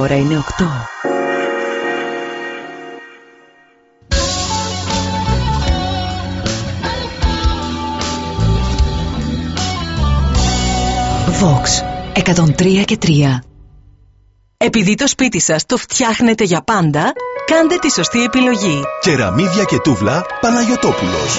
Η ώρα είναι 8. Vox 103 και 3 Επειδή το σπίτι σας το φτιάχνετε για πάντα, κάντε τη σωστή επιλογή. Κεραμίδια και τούβλα Παναγιωτόπουλος.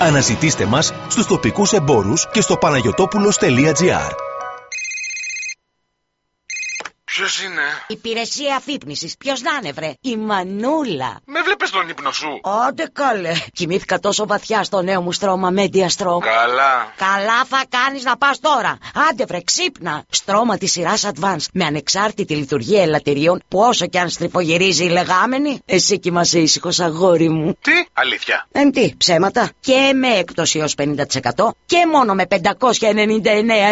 Αναζητήστε μας στους τοπικούς εμπόρους και στο παναγιωτόπουλος.gr Ποιος είναι; Υπηρεσία αφύπνισης. Ποιος να είναι, βρε; Η Μανούλα. Με βλέπεις τον ύπνο σου; Άντε καλέ. Κοιμήθηκα τόσο βαθιά στο νέο μου στρώμα Media Strom. Καλά. Καλά θα κάνεις να πας τώρα. Άντε βρε ξύπνα. Στρώμα της σειράς Advance με ανεξάρτητη λειτουργία ελαττηρίων που όσο κι αν στριφογυρίζει η λεγάμενη. Εσύ κοιμάσαι ήσυχος αγόρι μου. Τι; Αλήθεια. Εν τι, ψέματα. Και με έκπτωση έως 50% και μόνο με 599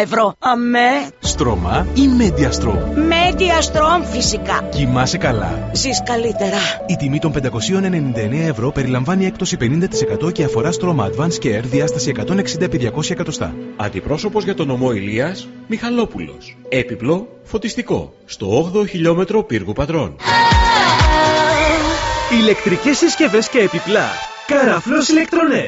ευρώ. Αμέ. Στρώμα ή Mediastrom. Media Strom φυσικά. Κοιμάσαι καλά. Ζεις καλύτερα. Η τιμή των 599 ευρώ περιλαμβάνει έκπτωση 50% και αφορά στρώμα Advanced Care διάσταση 160x200 εκατοστά. Αντιπρόσωπος για τον ομό Ηλίας, Μιχαλόπουλος. Έπιπλο, φωτιστικό. Στο 8ο χιλιόμετρο πύργου πατρών. Ηλεκτρικές συσκευές και επιπλά. Καραφλός ηλεκτρονέ.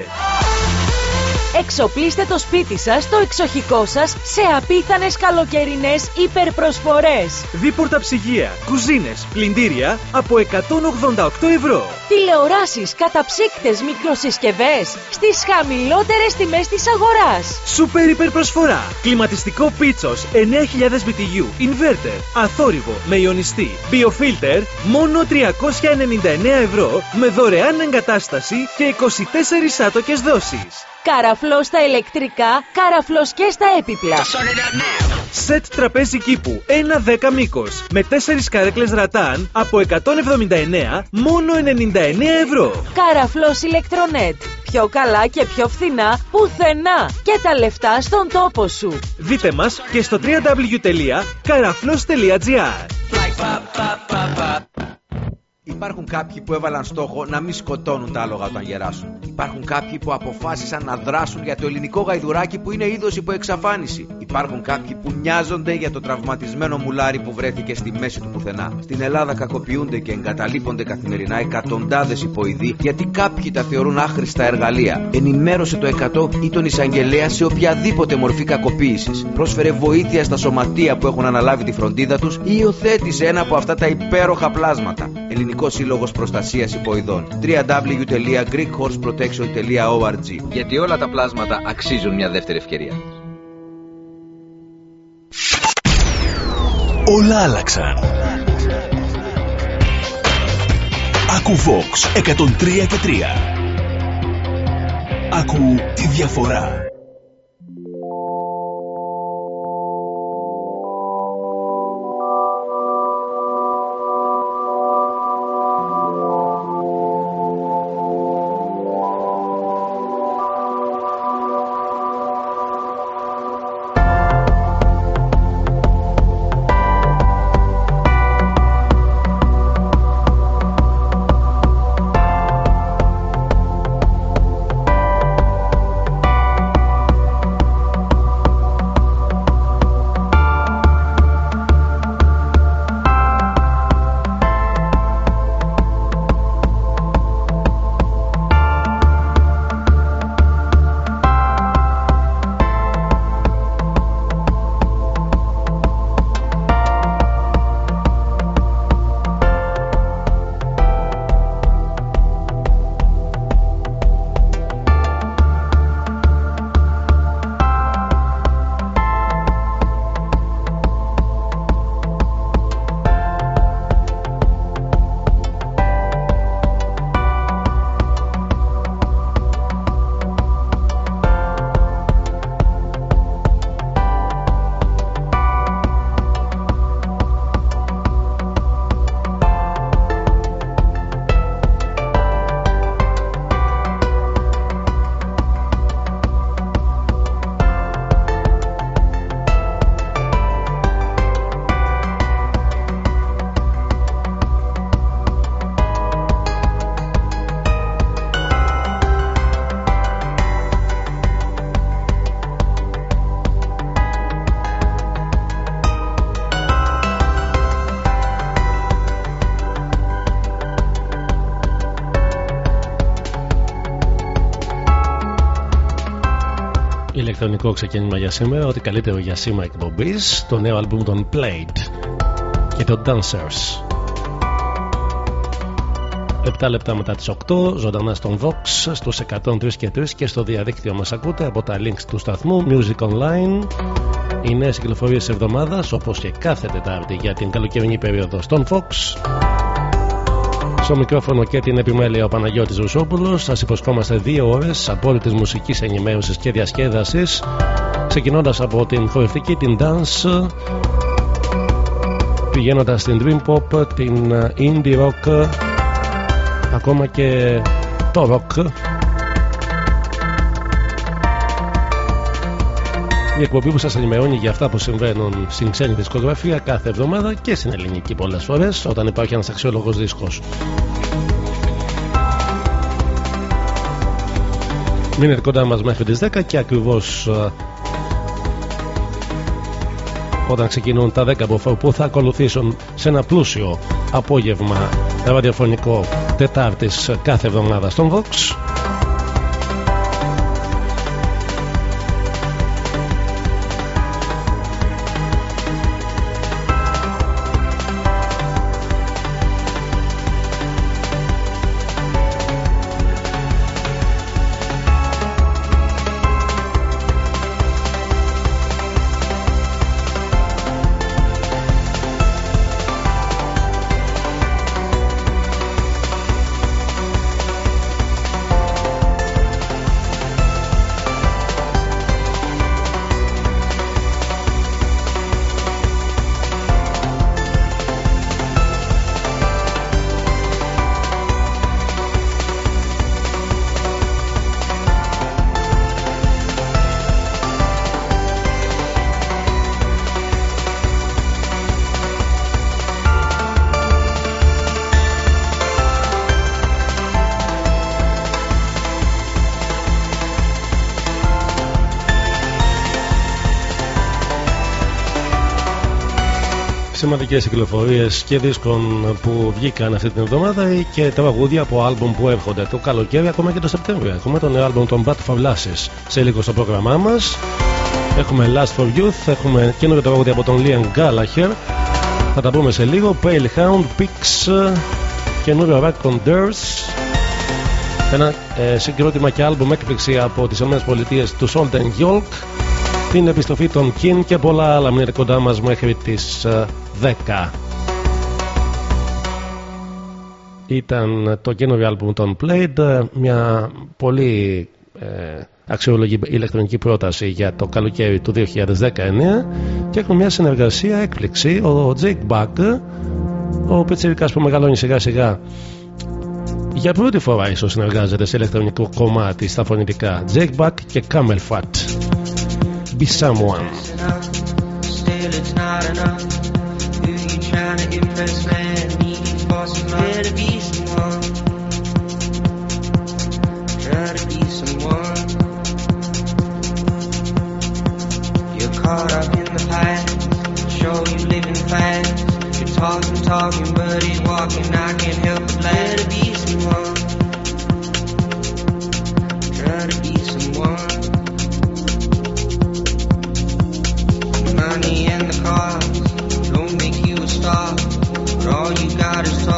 Εξοπλίστε το σπίτι σας, το εξοχικό σας σε απίθανες καλοκαιρινές υπερπροσφορές. Δίπορτα ψυγεία, κουζίνες, πλυντήρια από 188 ευρώ. Τηλεοράσεις, καταψύκτες, μικροσυσκευές στις χαμηλότερες τιμές της αγοράς. Σούπερ υπερπροσφορά. Κλιματιστικό πίτσος 9000 BTU. Inverter. Αθόρυβο. Με ιονιστή. Biofilter. Μόνο 399 ευρώ. Με δωρεάν εγκατάσταση και 24 άτοκες δόσεις. Καραφλός στα ηλεκτρικά, καραφλός και στα έπιπλα. Σετ τραπέζι κήπου 1-10 μήκος με 4 καρέκλες ρατάν από 179 μόνο 99 ευρώ. Καραφλός ηλεκτρονέτ. Πιο καλά και πιο φθηνά πουθενά. Και τα λεφτά στον τόπο σου. Δείτε μας και στο www.karaflos.gr Υπάρχουν κάποιοι που έβαλαν στόχο να μην σκοτώνουν τα άλογα όταν γεράσουν. Υπάρχουν κάποιοι που αποφάσισαν να δράσουν για το ελληνικό γαϊδουράκι που είναι είδος υπό εξαφάνιση. Υπάρχουν κάποιοι που νοιάζονται για το τραυματισμένο μουλάρι που βρέθηκε στη μέση του πουθενά. Στην Ελλάδα κακοποιούνται και εγκαταλείπονται καθημερινά εκατοντάδες υποειδή γιατί κάποιοι τα θεωρούν άχρηστα εργαλεία. Ενημέρωσε το 100 ή τον εισαγγελέα σε οποιαδήποτε μορφή κακοποίησης. Πρόσφερε βοήθεια στα σωματεία που έχουν αναλάβει τη φροντίδα τους ή υιοθέτησε ένα από αυτά τα υπέροχα πλάσματα. Ελληνικό Σύλλογος Προστασίας Υποειδών. www.greekhorseprotection.org Γιατί όλα τα πλάσματα αξίζουν μια δεύτερη ευκαιρία. Όλα άλλαξαν. Ακού Vox 103 και 3. Ακού τη διαφορά. Ηλεκτρονικό ξεκίνημα για σήμερα, ό,τι καλύτερο για σήμα εκπομπής, το νέο album των Played και των Dancers. 7 λεπτά μετά τις 8, ζωντανά στον Vox, στους 103 και 3 και στο διαδίκτυο μας ακούτε από τα links του σταθμού Music Online. Οι νέες κυκλοφορίες εβδομάδας, όπως και κάθε Τετάρτη για την καλοκαιρινή περίοδο στον Fox. Στο μικρόφωνο και την επιμέλεια ο Παναγιώτης Ρουσόπουλος Σας υποσχόμαστε δύο ώρες απόλυτης μουσικής ενημέρωσης και διασκέδασης ξεκινώντας από την χορευτική, την dance πηγαίνοντας στην dream pop, την indie rock ακόμα και το rock Η εκπομπή που σας ενημερώνει για αυτά που συμβαίνουν στην ξένη δισκογραφία κάθε εβδομάδα και στην ελληνική πολλές φορές όταν υπάρχει ένας αξιόλογος δίσκος. Μείνετε κοντά μας μέχρι τις 10 και ακριβώς ε, όταν ξεκινούν τα 10 που θα ακολουθήσουν σε ένα πλούσιο απόγευμα ραδιοφωνικό Τετάρτης κάθε εβδομάδα στον Vox σημαντικές κυκλοφορίες και δίσκων που βγήκαν αυτή την εβδομάδα και τραγούδια από άλμπουμ που έρχονται το καλοκαίρι ακόμα και το Σεπτέμβριο. Έχουμε τον νέο άλμπουμ των Bad Fablasses σε λίγο στο πρόγραμμά μας. Έχουμε Last for Youth, έχουμε καινούργιο τραγούδι από τον Liam Gallagher. Θα τα πούμε σε λίγο. Pale Hound, Pix, καινούριο Rack on Dirt. Ένα ε, συγκρότημα και άλμπουμ έκπληξη από τις ΗΠΑ του Solden Yolk την επιστροφή των Kin και πολλά άλλα μείνετε κοντά μας μέχρι τις 10. Ήταν το καινούριο άλμπουμ των Played, μια πολύ ε, αξιολογή ηλεκτρονική πρόταση για το καλοκαίρι του 2019 και έχουμε μια συνεργασία έκπληξη. Ο Jake Buck ο Πετσιρικάς που μεγαλώνει σιγά σιγά για πρώτη φορά ίσως συνεργάζεται σε ηλεκτρονικό κομμάτι στα φωνητικά. Jake Buck και Camel Fat Be Someone trying to impress man, needing for some love. to be someone. Try to be someone. You're caught up in the past, show you living fast. You're talking, talking, but he's walking. I can't help but laugh. to be someone. Try to be someone. Money and the car stop. But all you got is talking,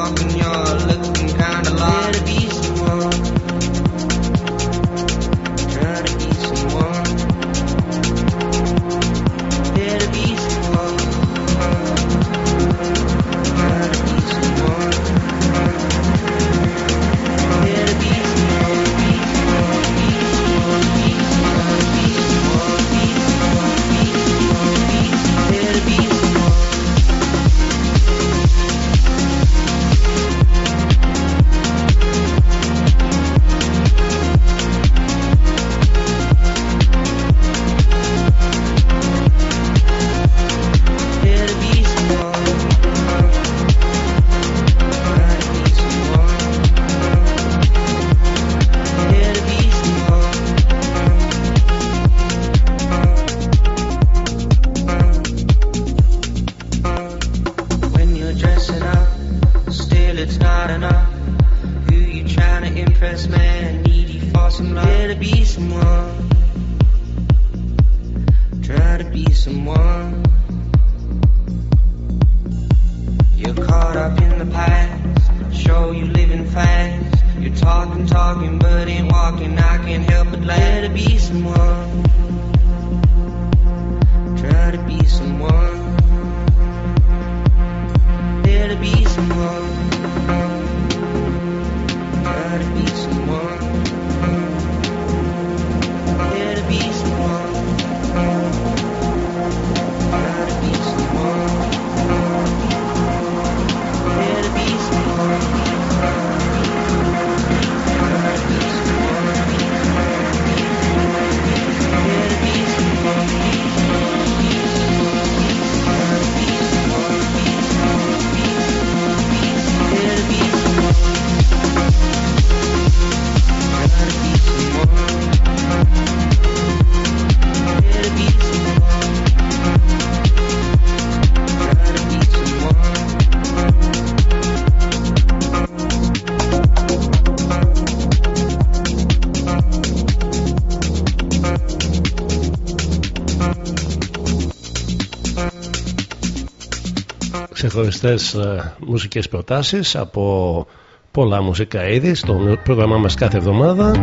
ξεχωριστές ε, μουσικές προτάσεις από πολλά μουσικά είδη στο πρόγραμμά μας κάθε εβδομάδα.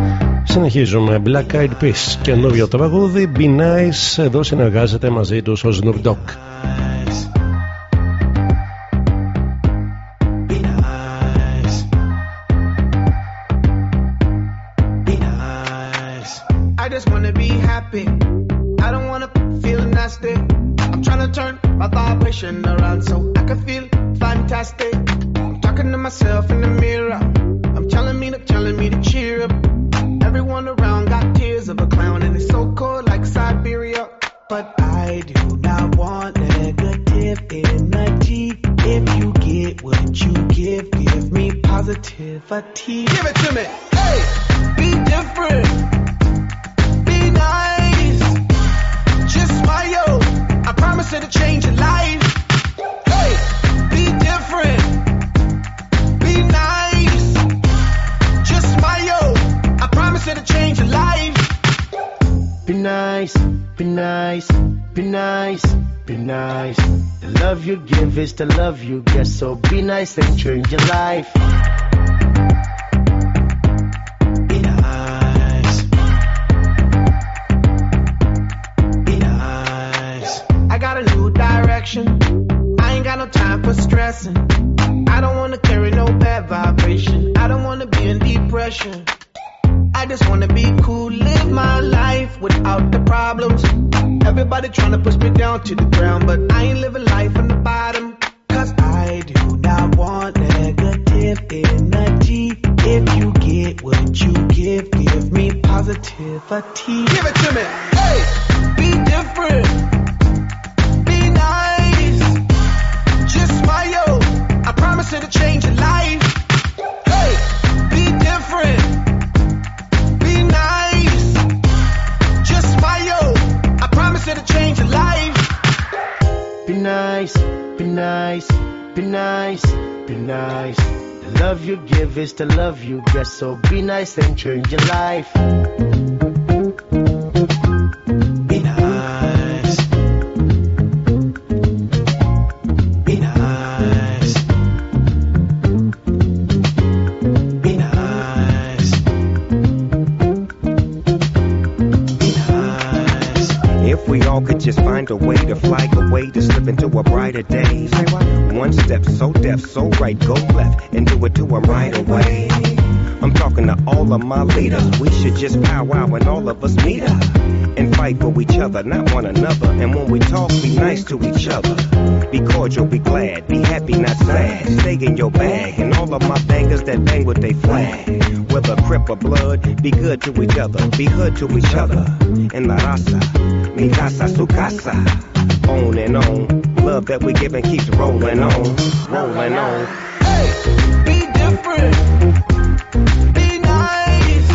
Συνεχίζουμε. Black Eyed Peas καινούριο τραγούδι. Be Nice. Εδώ συνεργάζεται μαζί τους ο Snoop Dogg change your life. Hey, be different. Be nice. Just smile. I promise it'll change your life. Be nice, be nice, be nice, be nice. The love you give is the love you get, so be nice and change your life. A way to fly away to slip into a brighter day. One step so deaf, so right, go left and do it to a right away. I'm talking to all of my leaders. We should just powwow when all of us meet up and fight for each other, not one another. And when we talk, be nice to each other. Be cordial, be glad, be happy, not sad. Stay in your bag, and all of my bangers that bang with they flag. Whether crip or blood, be good to each other, be good to each other. In la raza, mi casa, su casa. On and on, love that we give and keeps rolling on, rolling on. Hey, be different. Be nice.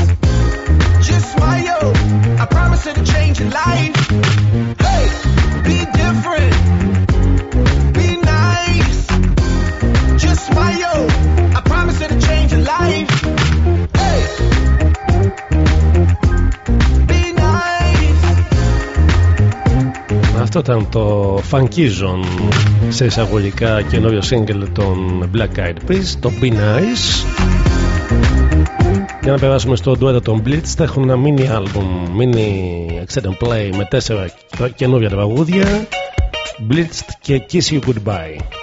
Just smile. I promise it'll change your life. Αυτό ήταν το Funkizon σε εισαγωγικά καινούριο single των Black Eyed Peas, το Be Nice. Για να περάσουμε στο ντουέτο των Blitz, θα έχουν ένα mini album, mini extended play με τέσσερα καινούργια τραγούδια. Blitzed και Kiss You Goodbye.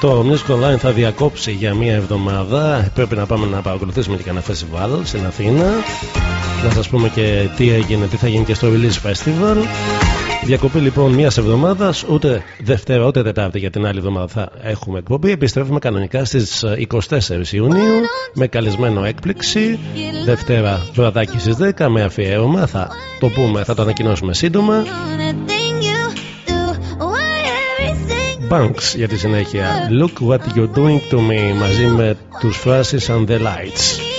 Το Music Online θα διακόψει για μία εβδομάδα. Πρέπει να πάμε να παρακολουθήσουμε και κανένα φεστιβάλ στην Αθήνα. Να σας πούμε και τι έγινε, τι θα γίνει και στο Release Festival. Διακοπή λοιπόν μια εβδομάδας, ούτε Δευτέρα ούτε Τετάρτη για την άλλη εβδομάδα θα έχουμε εκπομπή. Επιστρέφουμε κανονικά στις 24 Ιουνίου με καλεσμένο έκπληξη. Δευτέρα βραδάκι στις 10 με αφιέρωμα. Θα το πούμε, θα το ανακοινώσουμε σύντομα. Banks για τη συνέχεια. Look what you're doing to me μαζί με τους Francis and the Lights.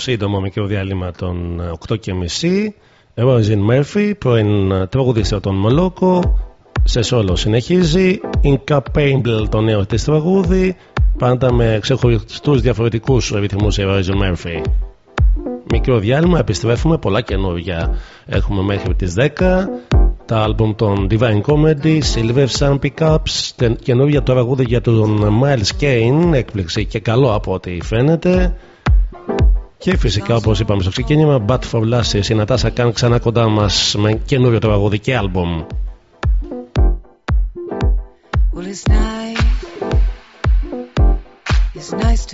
σύντομο μικρό διάλειμμα των ε, 8.30 Ρόιζιν Μέρφυ, πρώην ε, τραγουδίστρα των Μολόκο. Σε σόλο συνεχίζει. Incapable το νέο της τραγούδι. Πάντα με ξεχωριστούς διαφορετικούς ρυθμούς ε, η Ρόιζιν Μέρφυ. Μικρό διάλειμμα, επιστρέφουμε. Πολλά καινούργια έχουμε μέχρι τις 10 τα άλμπουμ των Divine Comedy, Silver Sun Pickups, καινούργια τώρα για τον Miles Kane, έκπληξη και καλό από ό,τι φαίνεται. Και φυσικά, όπως είπαμε στο ξεκίνημα, Bad for Lasses, η Καν ξανά κοντά μας με καινούριο τραγωδί και άλμπομ. Well, it's nice,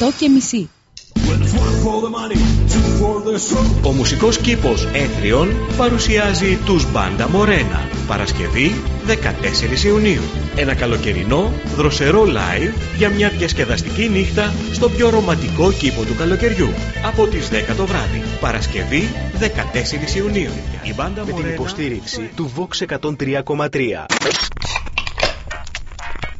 8 και μισή. Ο μουσικός κήπος Έθριον παρουσιάζει τους Μπάντα Μορένα Παρασκευή 14 Ιουνίου Ένα καλοκαιρινό δροσερό live για μια διασκεδαστική νύχτα στο πιο ρομαντικό κήπο του καλοκαιριού από τις 10 το βράδυ Παρασκευή 14 Ιουνίου Η Μπάντα Με την Μορένα υποστήριξη του Vox 103,3.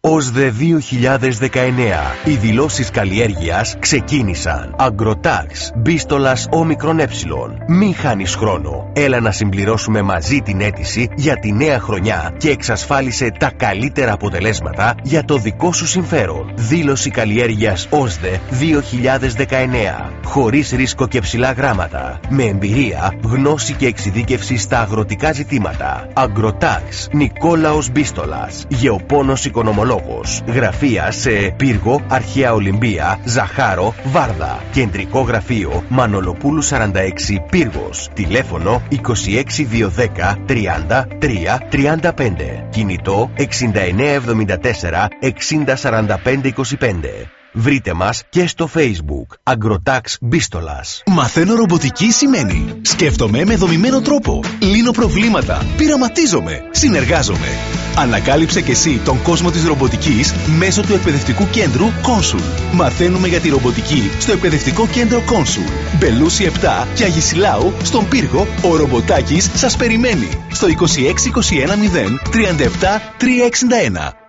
ΟΣΔΕ 2019. Οι δηλώσεις καλλιέργειας ξεκίνησαν. Αγκροτάξ, μπίστολας όμικρον ε. Μην χάνεις χρόνο. Έλα να συμπληρώσουμε μαζί την αίτηση για τη νέα χρονιά και εξασφάλισε τα καλύτερα αποτελέσματα για το δικό σου συμφέρον. Δήλωση καλλιέργειας ΟΣΔΕ 2019. Χωρίς ρίσκο και ψηλά γράμματα. Με εμπειρία, γνώση και εξειδίκευση στα αγροτικά ζητήματα. Αγκροτάξ, Νικόλαος Μπίστολας. Γεωπόνος οικονομολόγος. Γραφεία σε Πύργο, Αρχαία Ολυμπία, Ζαχάρο, Βάρδα. Κεντρικό γραφείο Μανολοπούλου 46 Πύργος. Τηλέφωνο 26210 30 3 35. Κινητό 6974 6045 25. Βρείτε μας και στο facebook Agrotax Μπίστολας. Μαθαίνω ρομποτική σημαίνει Σκέφτομαι με δομημένο τρόπο Λύνω προβλήματα Πειραματίζομαι Συνεργάζομαι Ανακάλυψε και εσύ τον κόσμο της ρομποτικής μέσω του εκπαιδευτικού κέντρου Consul. Μαθαίνουμε για τη ρομποτική στο εκπαιδευτικό κέντρο Consul. Μπελούση 7 και Αγισιλάου στον πύργο ο ρομποτάκης σας περιμένει στο 26210 37 361.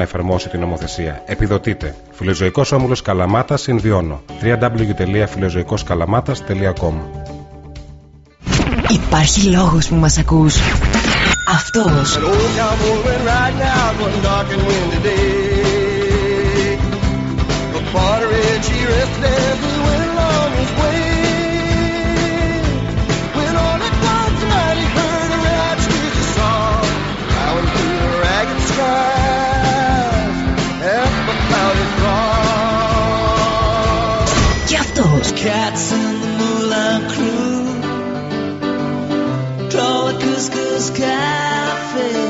να εφαρμόσει την νομοθεσία. Επιδοτείτε. Φιλοζωικός όμιλος Καλαμάτας Συνδυώνω. www.φιλοζωικοσκαλαμάτα.com Υπάρχει λόγος που μας ακούς. Αυτός. An toes. Cats in the Moulin Crew. Draw cafe.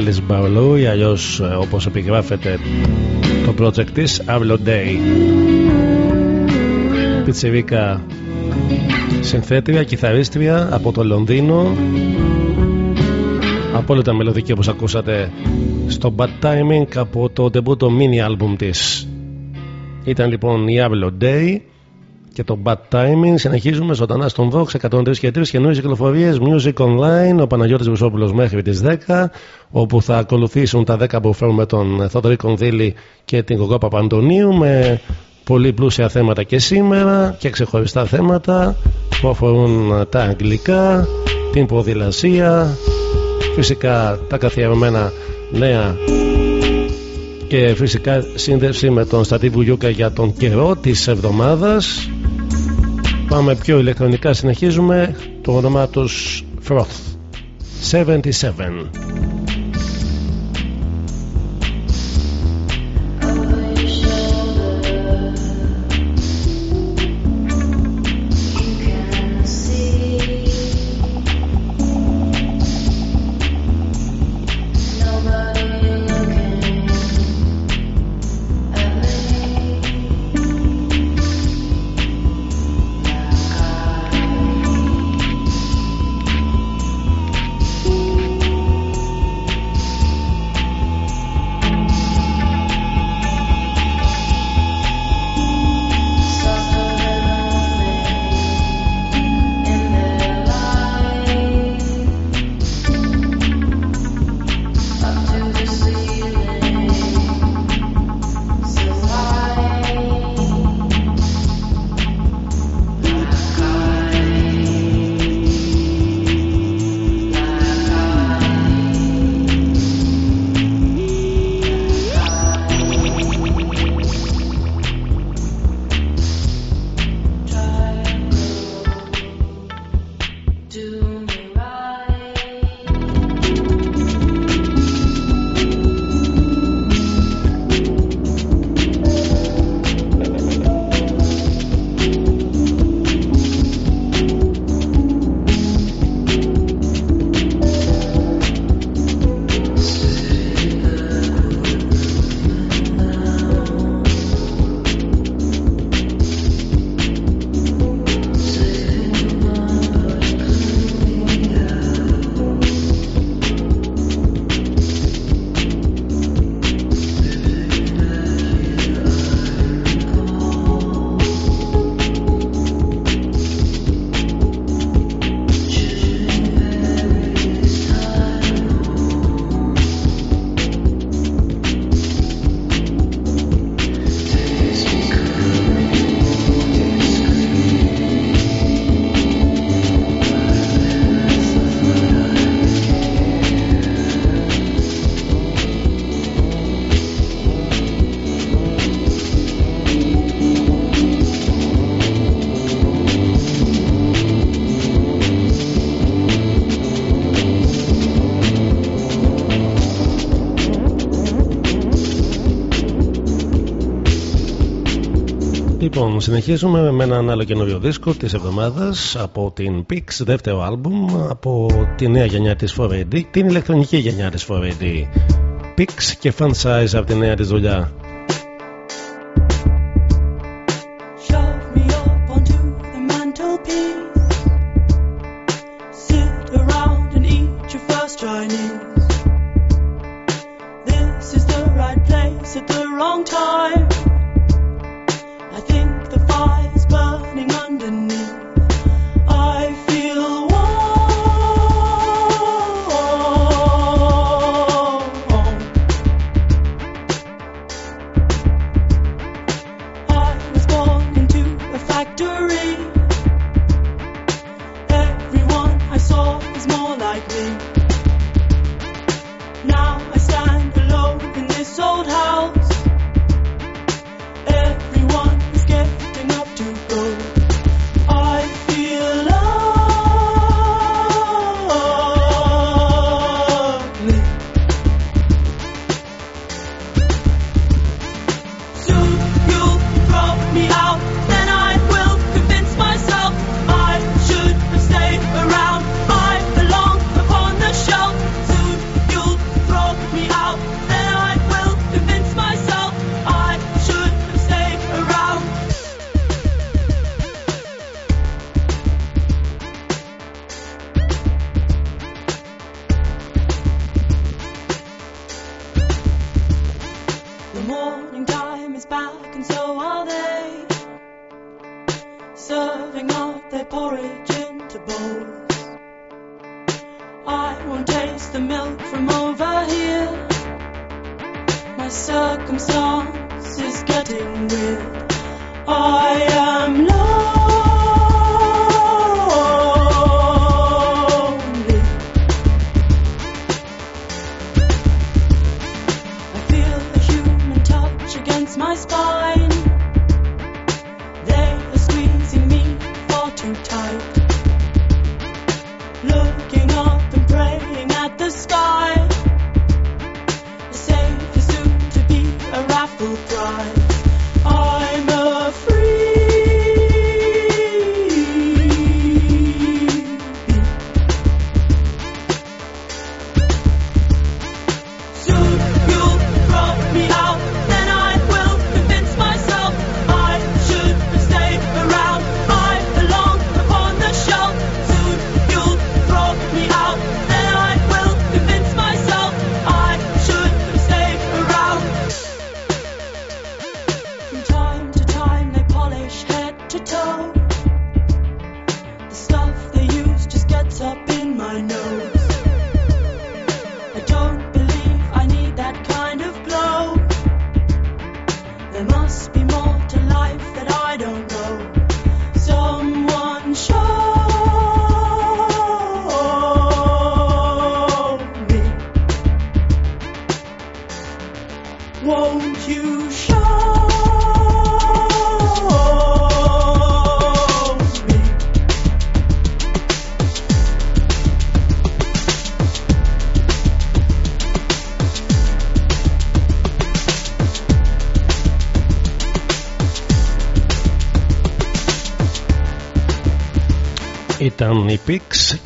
Alice Barlow ή αλλιώς ε, όπως επιγράφεται το project της Avlo Day Πιτσιρίκα συνθέτρια, κιθαρίστρια από το Λονδίνο. Απόλυτα μελωδική όπως ακούσατε στο Bad Timing από το debut mini album της. Ήταν λοιπόν η Avlo Day και το Bad Timing. Συνεχίζουμε ζωντανά στον Vox 103 και 3 καινούριες κυκλοφορίες Music Online. Ο Παναγιώτης Βουσόπουλος μέχρι τις 10, όπου θα ακολουθήσουν τα 10 που φέρουμε τον Θοδωρή Κονδύλη και την Κοκό Παπαντονίου με πολύ πλούσια θέματα και σήμερα και ξεχωριστά θέματα που αφορούν τα αγγλικά, την ποδηλασία, φυσικά τα καθιερωμένα νέα και φυσικά σύνδεση με τον Στατίβου Γιούκα για τον καιρό της εβδομάδας. Πάμε πιο ηλεκτρονικά συνεχίζουμε. Το όνομά τους Froth. 77 Λοιπόν, συνεχίζουμε με έναν άλλο καινούριο δίσκο της εβδομάδας από την Pix, δεύτερο άλμπουμ από τη νέα γενιά της 4AD, την ηλεκτρονική γενιά της 4AD. Pix και Fan Size από τη νέα της δουλειά.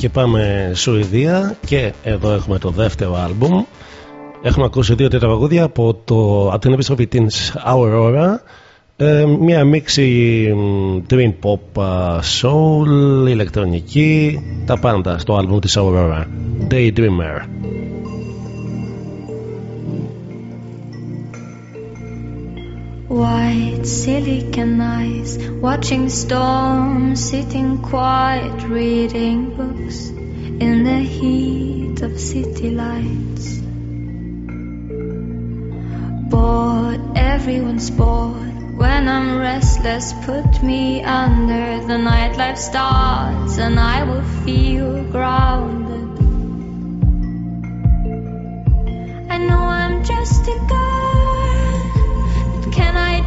και πάμε Σουηδία και εδώ έχουμε το δεύτερο άλμπουμ. Έχουμε ακούσει δύο τετραγωδία από το, από την επιστροφή της Aurora. Ε, μια μίξη dream pop, soul, ηλεκτρονική, τα πάντα στο άλμπουμ της Aurora. Daydreamer. White silicon eyes, watching storms, sitting quiet, reading books in the heat of city lights. Bored, everyone's bored. When I'm restless, put me under the nightlife stars, and I will feel grounded. I know I'm just a girl.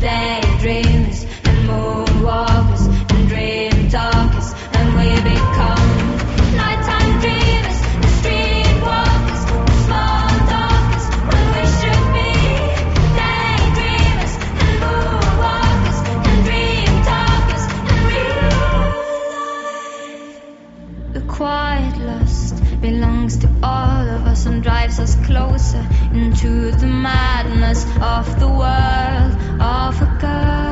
daydreamers and moonwalkers and dream talkers and we become nighttime dreamers streetwalkers small talkers when we should be daydreamers and moonwalkers and dream talkers and the quiet lust belongs to all of us and drives us closer into the madness of the world of a girl.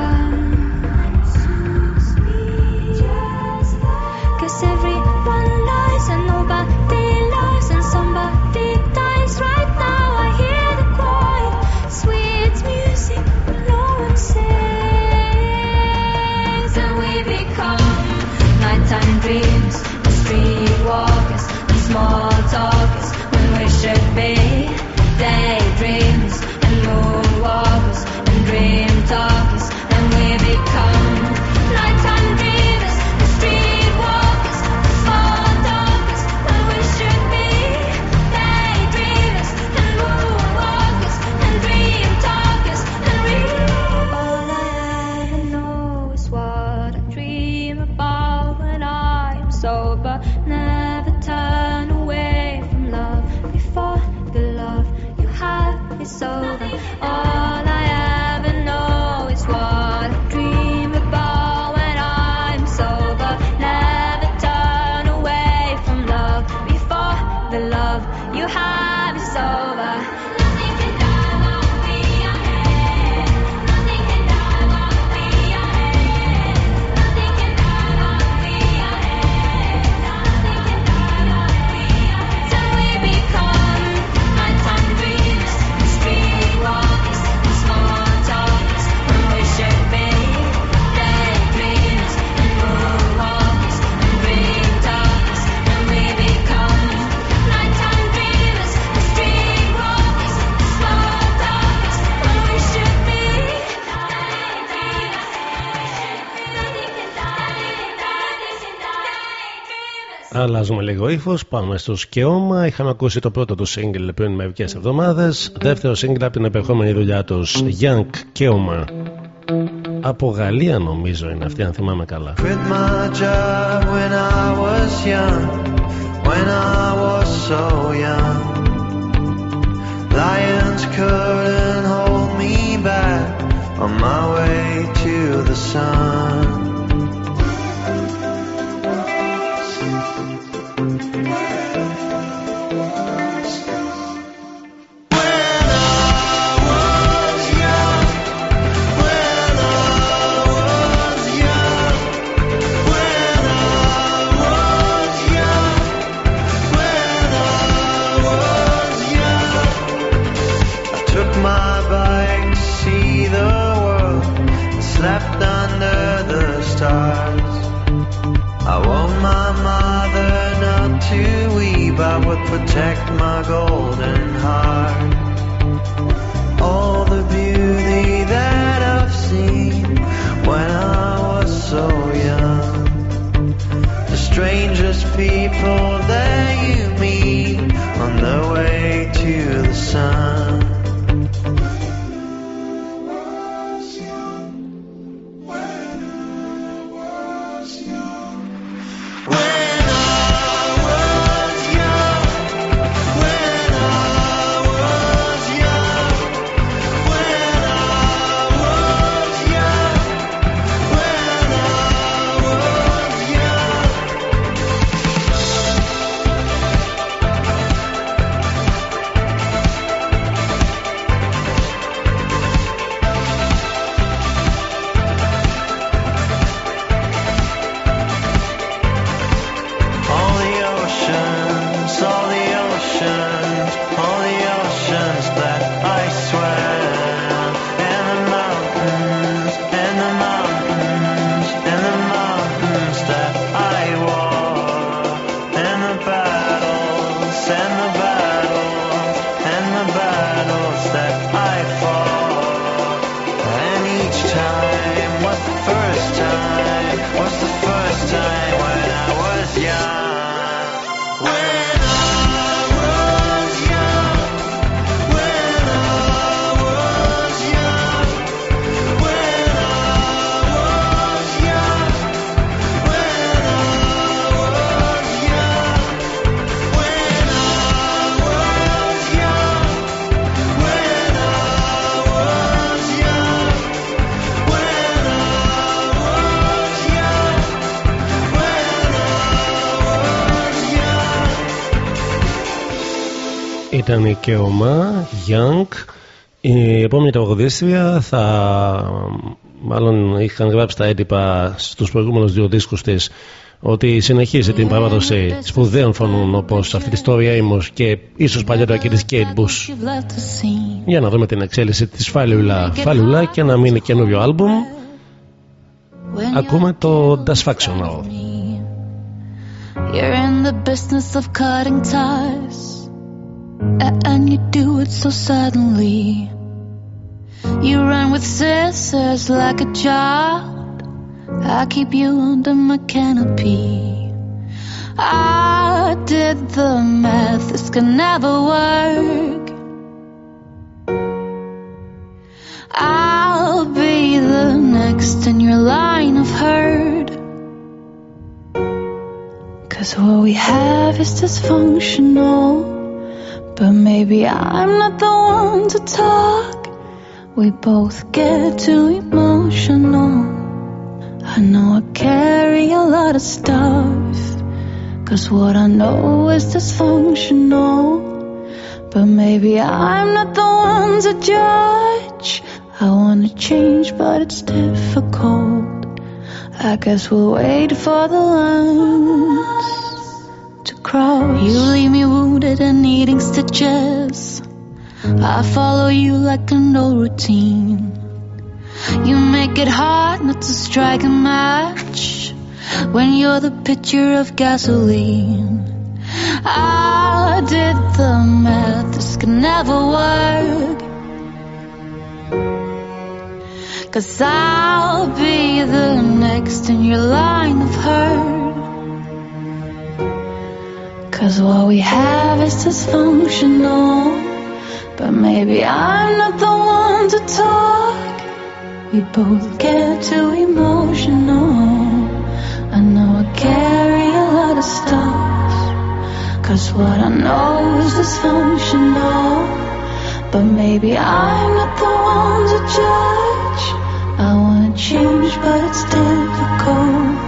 Αλλάζουμε λίγο ύφος, πάμε στο σκέωμα. Είχαμε ακούσει το πρώτο τους single πριν μερικές εβδομάδες. Δεύτερο single από την επερχόμενη δουλειά τους, Young Κέωμα. Από Γαλλία νομίζω είναι αυτή, αν θυμάμαι καλά. Quit my job when I was young, when I was so young. Lions couldn't hold me back on my way to the sun. I would protect my golden heart. All the beauty that I've seen when I was so young. The strangest people that you meet on the way to the sun. Ήταν και ο Μα, Young. Η επόμενη τραγουδίστρια θα. Μάλλον είχαν γράψει τα έντυπα στους προηγούμενους δύο δίσκους της ότι συνεχίζει την παράδοση σπουδαίων φωνών όπως αυτή τη Story Amos και ίσως παλιότερα και της Kate Bush. You've left the scene. Για να δούμε την εξέλιξη της Φάλουλα Φάλουλα και να μείνει καινούριο άλμπουμ. Ακούμε το Dysfunctional. You're in the business of cutting ties, A- and you do it so suddenly. You run with scissors like a child. I keep you under my canopy. I did the math, this can never work. I'll be the next in your line of herd. Cause what we have is dysfunctional. But maybe I'm not the one to talk. We both get too emotional. I know I carry a lot of stuff. Cause what I know is dysfunctional. But maybe I'm not the one to judge. I wanna change, but it's difficult. I guess we'll wait for the lines to cross. You leave me wounded and needing stitches. I follow you like an old routine. You make it hard not to strike a match when you're the picture of gasoline. I did the math, this can never work. Cause I'll be the next in your line of hurt. Cause what we have is dysfunctional. But maybe I'm not the one to talk. We both get too emotional. I know I carry a lot of stuff. Cause what I know is dysfunctional. But maybe I'm not the one to judge. I wanna change, but it's difficult.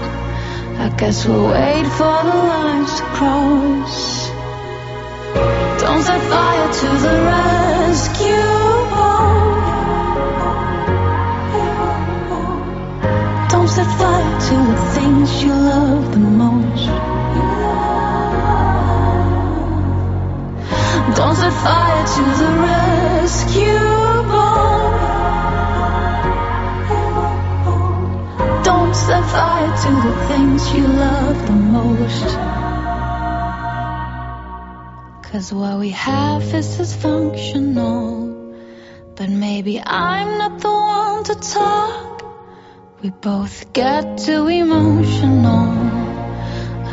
I guess we'll wait for the lines to cross. Don't set fire to the rescue. Don't set fire to the things you love the most. Don't set fire to the rescue. Set fire to the things you love the most. Cause what we have is dysfunctional. But maybe I'm not the one to talk. We both get too emotional.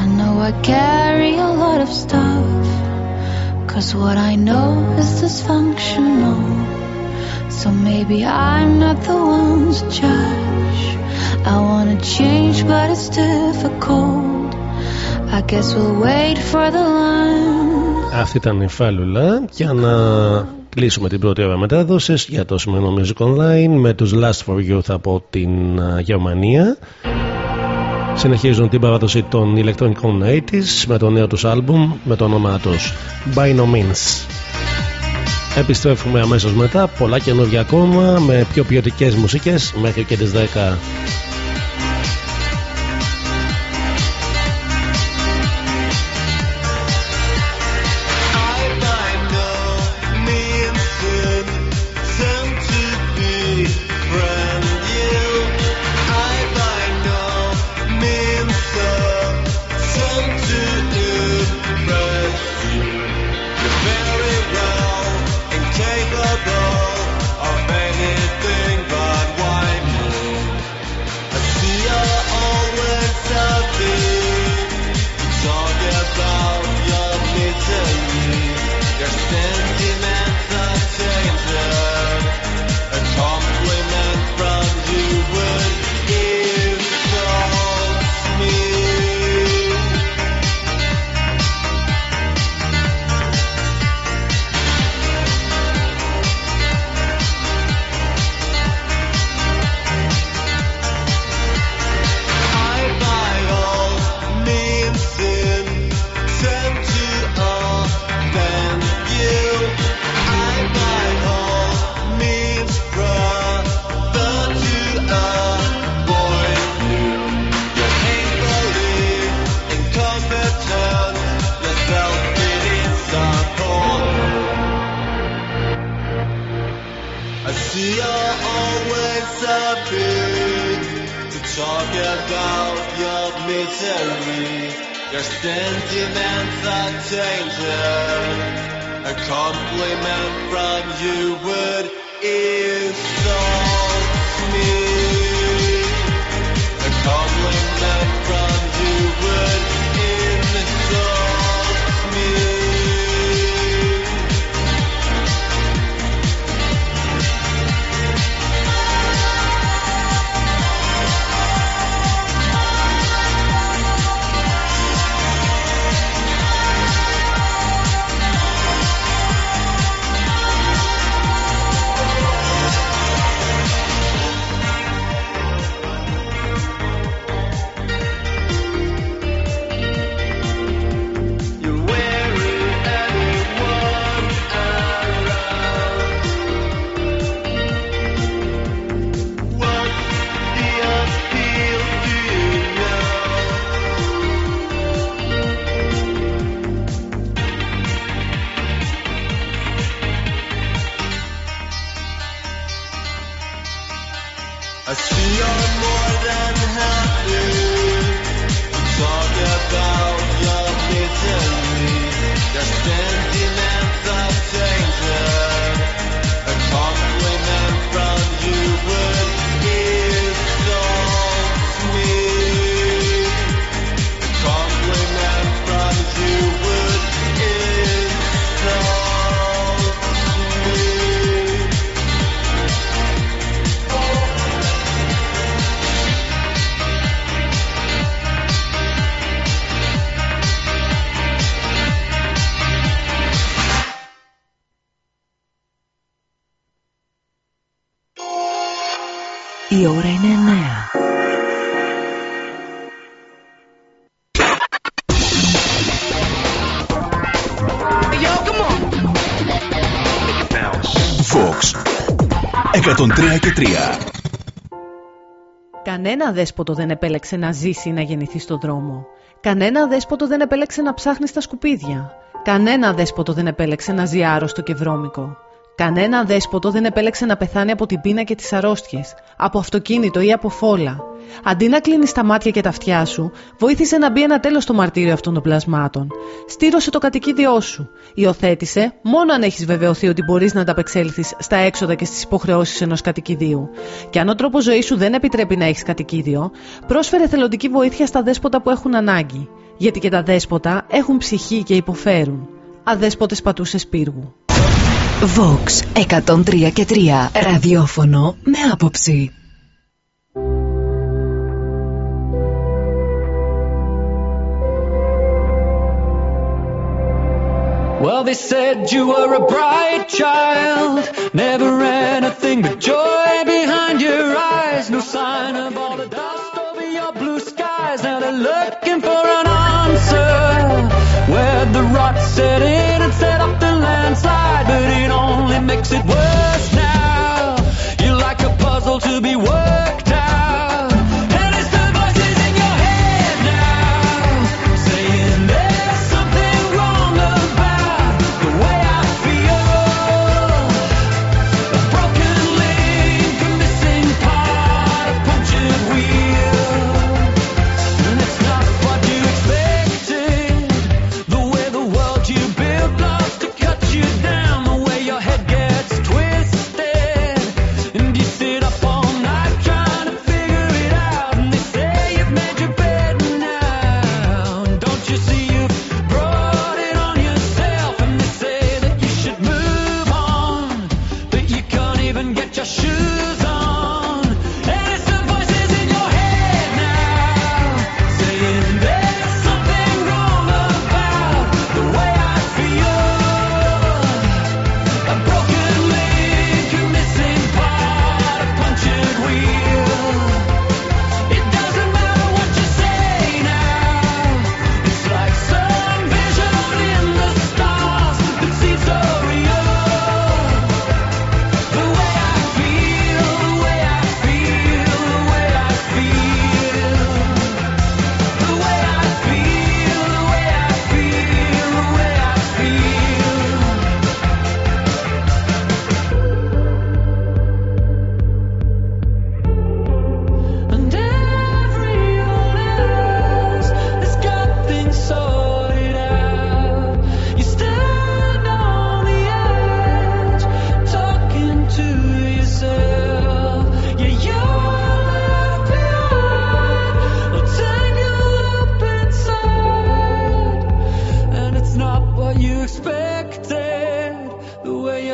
I know I carry a lot of stuff. Cause what I know is dysfunctional. So maybe I'm not the one to judge. I wanna change, but it's difficult. I guess we'll wait for the line. Αυτή ήταν η Φάλουλα για να κλείσουμε την πρώτη ώρα μετάδοσης για το σημερινό Music Online με τους Last for Youth από την α, Γερμανία. Συνεχίζουν την παράδοση των ηλεκτρονικών 80s με το νέο τους άλμπουμ με το όνομά τους By No Means. Επιστρέφουμε αμέσως μετά, πολλά καινούργια ακόμα με πιο ποιοτικές μουσικές μέχρι και τις 10. 103 και 3 Κανένα δέσποτο δεν επέλεξε να ζήσει ή να γεννηθεί στον δρόμο. Κανένα δέσποτο δεν επέλεξε να ψάχνει στα σκουπίδια. Κανένα δέσποτο δεν επέλεξε να ζει άρρωστο και βρώμικο. Κανένα δέσποτο δεν επέλεξε να πεθάνει από την πείνα και τις αρρώστιες, από αυτοκίνητο ή από φόλα. Αντί να κλείνεις τα μάτια και τα αυτιά σου, βοήθησε να μπει ένα τέλος στο μαρτύριο αυτών των πλασμάτων. Στήρωσε το κατοικίδιό σου. Υιοθέτησε μόνο αν έχεις βεβαιωθεί ότι μπορείς να ανταπεξέλθεις στα έξοδα και στις υποχρεώσεις ενός κατοικιδίου. Και αν ο τρόπος ζωής σου δεν επιτρέπει να έχεις κατοικίδιο, πρόσφερε θελοντική βοήθεια στα δέσποτα που έχουν ανάγκη. Γιατί και τα δέσποτα έχουν ψυχή και υποφέρουν. Αδέσποτες πατούσες πύργου. Vox 103 και 3 ραδιόφωνο με άποψη. Well, they said you were a bright child, never anything but joy behind your eyes. No sign of all the dust over your blue skies. Now they're looking for an answer. Where the rot set in and set up the landslide, but it only makes it worse now. You're like a puzzle to be worked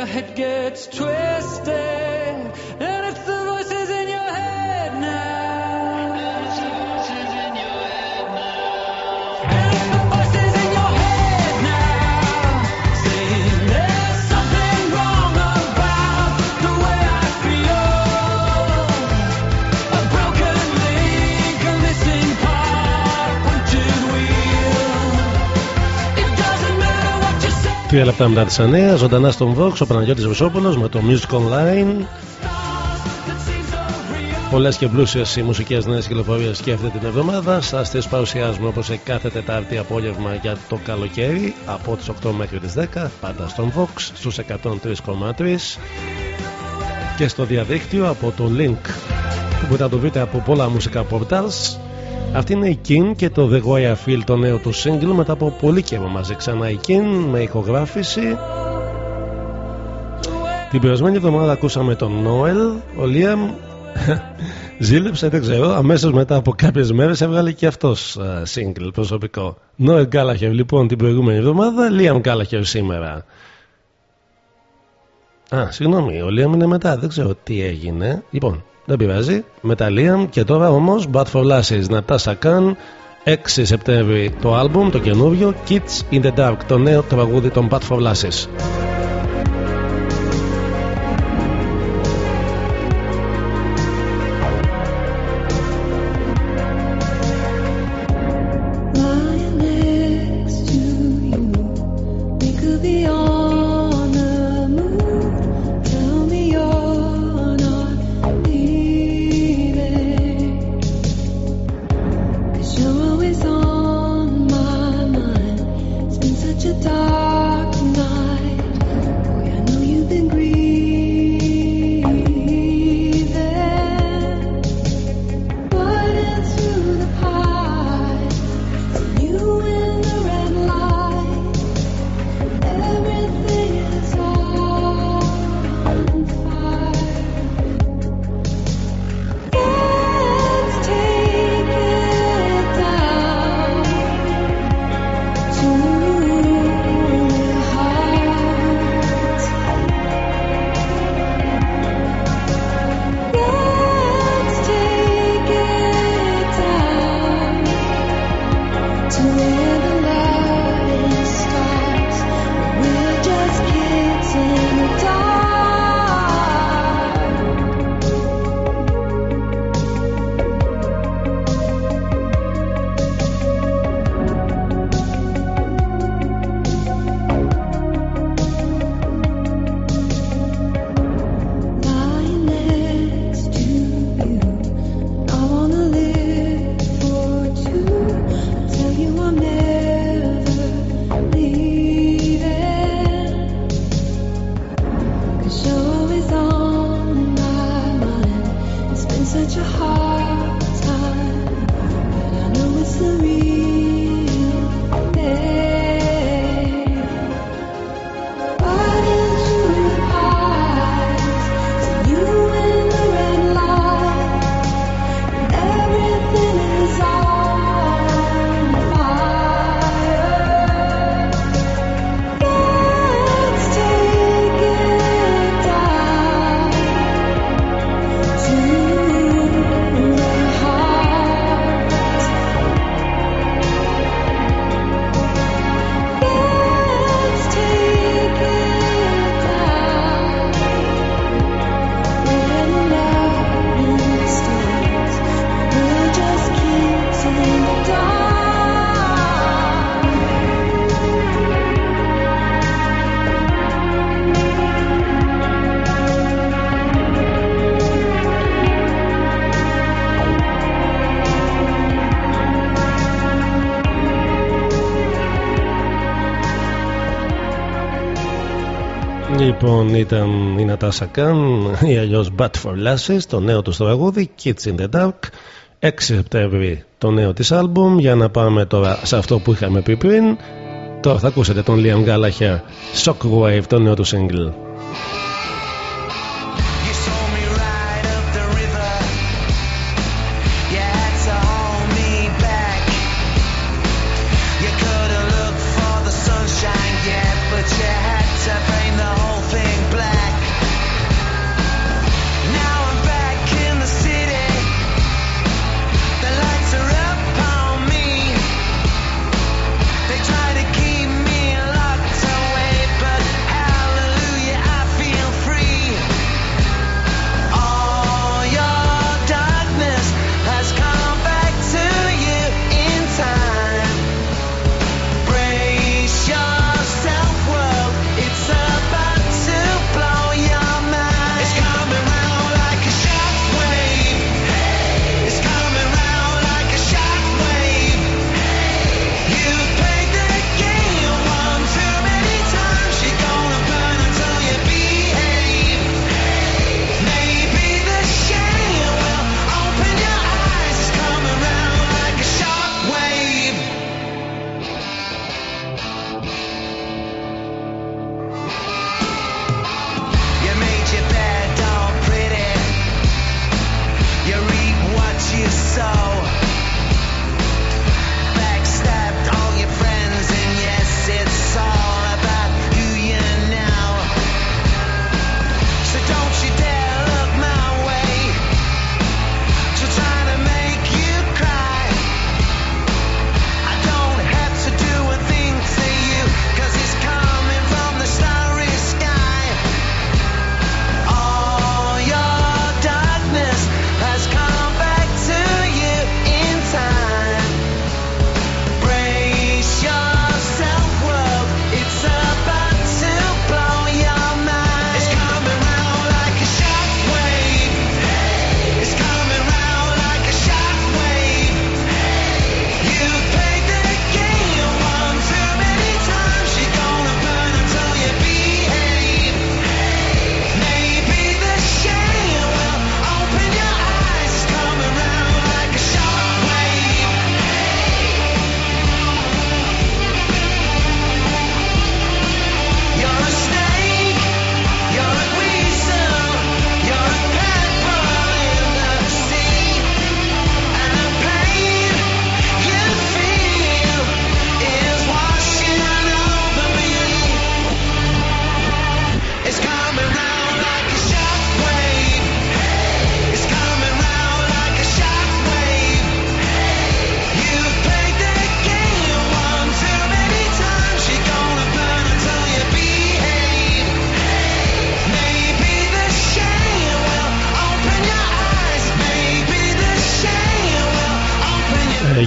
your head gets twisted. Τρία λεπτά μετά τις 9, ζωντανά στον Vox, ο Παναγιώτης Βεσόπουλος με το Music Online. Πολλές και πλούσιες οι μουσικές νέες κυκλοφορίες και αυτή την εβδομάδα. Σας τις παρουσιάζουμε όπως σε κάθε Τετάρτη απόγευμα για το καλοκαίρι από τις 8 μέχρι τις 10, πάντα στον Vox στους 103,3 και στο διαδίκτυο από το link που μπορείτε να το βρείτε από πολλά μουσικά portals. Αυτή είναι η Kin και το The Way I Feel το νέο του single μετά από πολύ καιρό μαζί. Ξανά η Kin με ηχογράφηση. Την περασμένη εβδομάδα ακούσαμε τον Νόελ. Ο Λίαμ ζήλεψε δεν ξέρω αμέσως μετά από κάποιες μέρες έβγαλε και αυτός α, single προσωπικό. Νόελ Γκάλαχερ λοιπόν την προηγούμενη εβδομάδα Λίαμ Γκάλαχερ σήμερα. Α, συγγνώμη, ο Λίαμ είναι μετά, δεν ξέρω τι έγινε. Λοιπόν, δεν πειράζει. Με τα Liam και τώρα όμως Bad for Lasses, Natasha Khan, 6 Σεπτέμβρη το άλμπουμ, το καινούριο Kids in the Dark, το νέο τραγούδι των Bad for Lasses. Ήταν η Natasha Khan ή αλλιώς But for Lasses, το νέο τους τραγούδι Kids in the Dark. 6 Σεπτέμβρη το νέο της άλμπουμ. Για να πάμε τώρα σε αυτό που είχαμε πει πριν. Τώρα θα ακούσετε τον Liam Gallagher Shockwave το νέο του single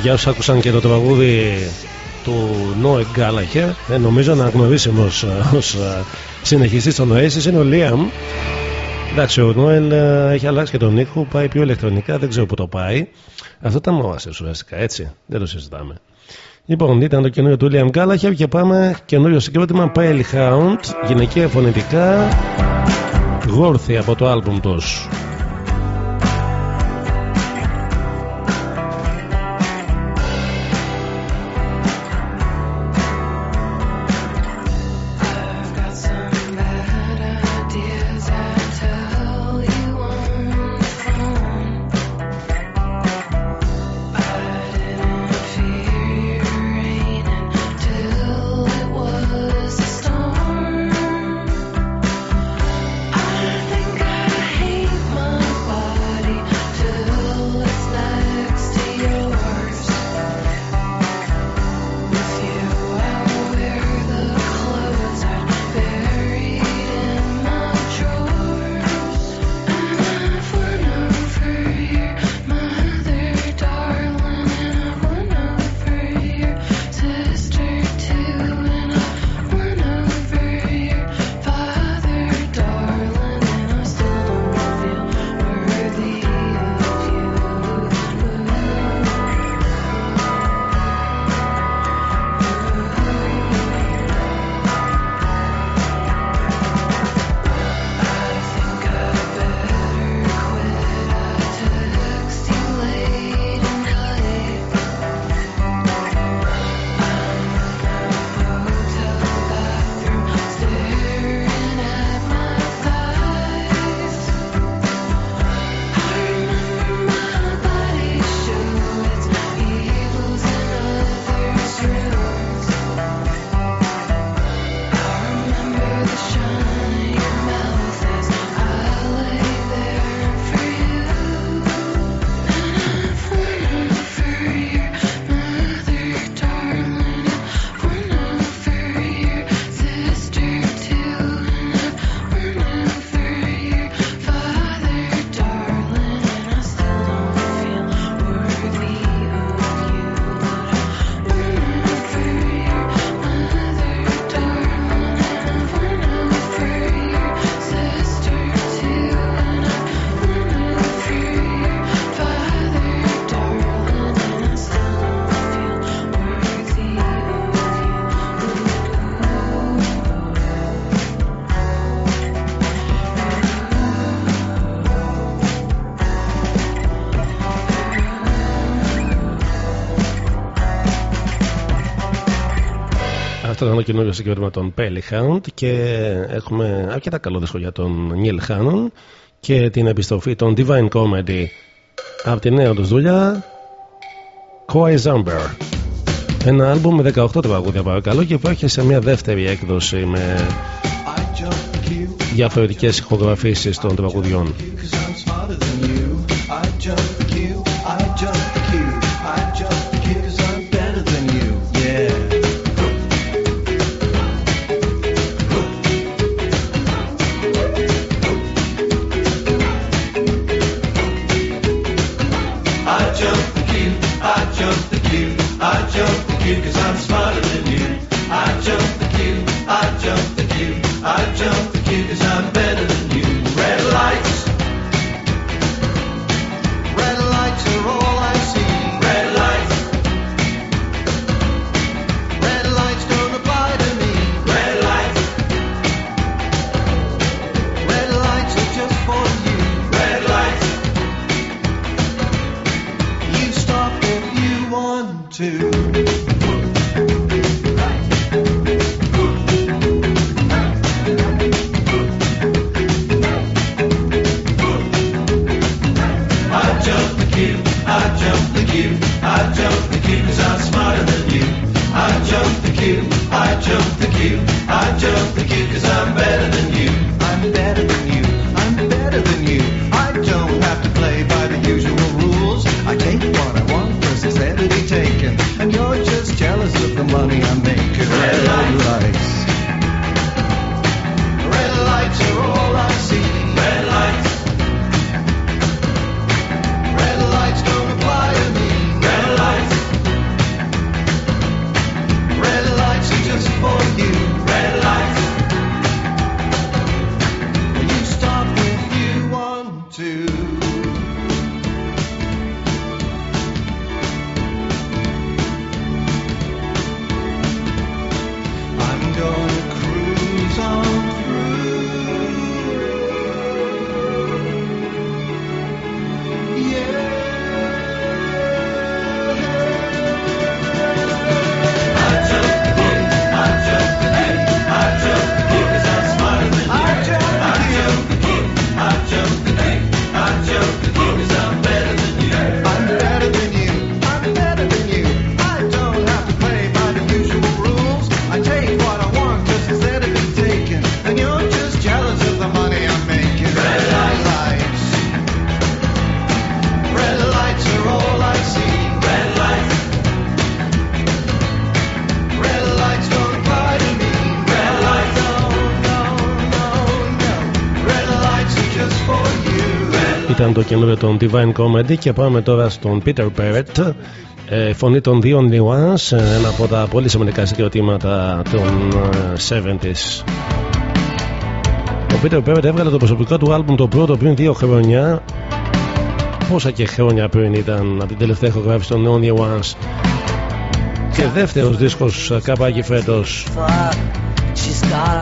για όσους άκουσαν και το τραγούδι του Νόε Γκάλαχερ ε, νομίζω να γνωρίσιμο ως ε, συνεχιστής των Oasis είναι ο Λίαμ εντάξει ο Νόελ ε, έχει αλλάξει και τον ήχο πάει πιο ηλεκτρονικά δεν ξέρω που το πάει. Αυτό ήταν ο Oasis ουσιαστικά έτσι δεν το συζητάμε. Λοιπόν, ήταν το καινούριο του Liam Gallagher και πάμε καινούριο συγκρότημα Pale Hound, γυναικεία φωνητικά, γόρθι από το άλμπουμ τους. Αυτό ήταν το καινούριο συγκεκριμένο των Hound και έχουμε αρκετά καλό δίσκο για τον Neil Hannon και την επιστροφή των Divine Comedy. Από τη νέα τους δουλειά Koi Zamber ένα άλμπουμ με 18 τραγούδια παρακαλώ και που έχει σε μια δεύτερη έκδοση με διαφορετικές ηχογραφήσεις των τραγουδιών queue cause I'm smarter than you. I jump the queue, I jump the queue, I jump the queue cause I'm better than you. Red lights, red lights are all I see. Red lights, red lights don't apply to me. Red lights, red lights are just for you. Red lights. You stop if you want to. I jump the queue, I jump the queue cause I'm better than you. Καινούριο των Divine Comedy και πάμε τώρα στον Peter Perrett. Ε, φωνή των δύο Nuance, ε, ένα από τα πολύ σημαντικά συγκροτήματα των ε, 70s. Ο Peter Perrett έβγαλε το προσωπικό του άλμπουμ το πρώτο πριν δύο χρόνια. Πόσα και χρόνια πριν ήταν από την τελευταία ηχογράφηση των No Nuance. Και δεύτερος δίσκος ε, κάπου φέτος.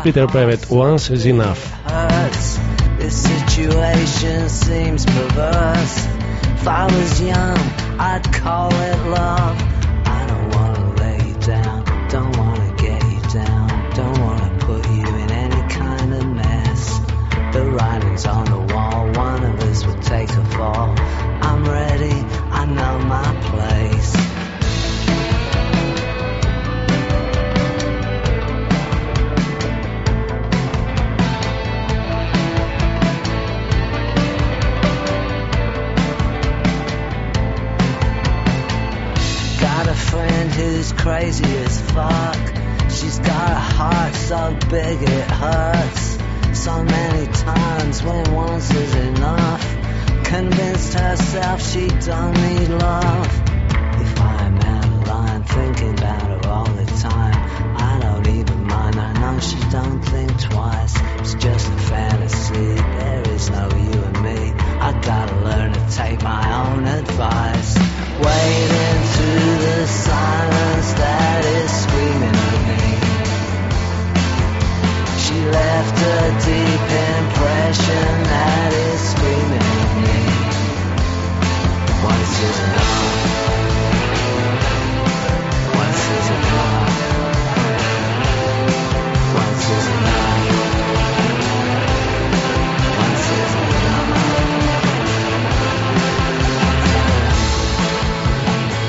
Peter Perrett, Once is Enough. Situation seems perverse. If I was young, I'd call it love. Crazy as fuck. She's got a heart so big it hurts. So many times when once is enough. Convinced herself she don't need love. If I'm out of line thinking about her all the time, I don't even mind. I know she don't think twice. It's just a fantasy. There is no you and me. I gotta learn to take my own advice. Wade into the silence left a deep impression that is screaming at me. Once is enough. Once is enough. Once is enough. Once is enough.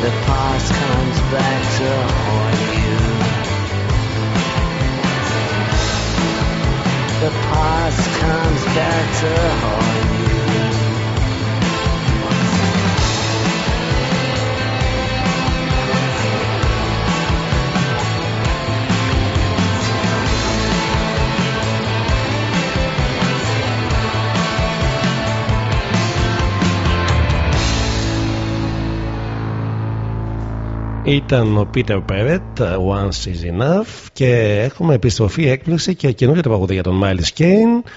The past comes back to haunt heart comes back to haunt Ήταν ο Peter Perrett, Once is Enough και έχουμε επιστροφή έκπληξη και καινούργια τραγούδια για τον Miles Kane.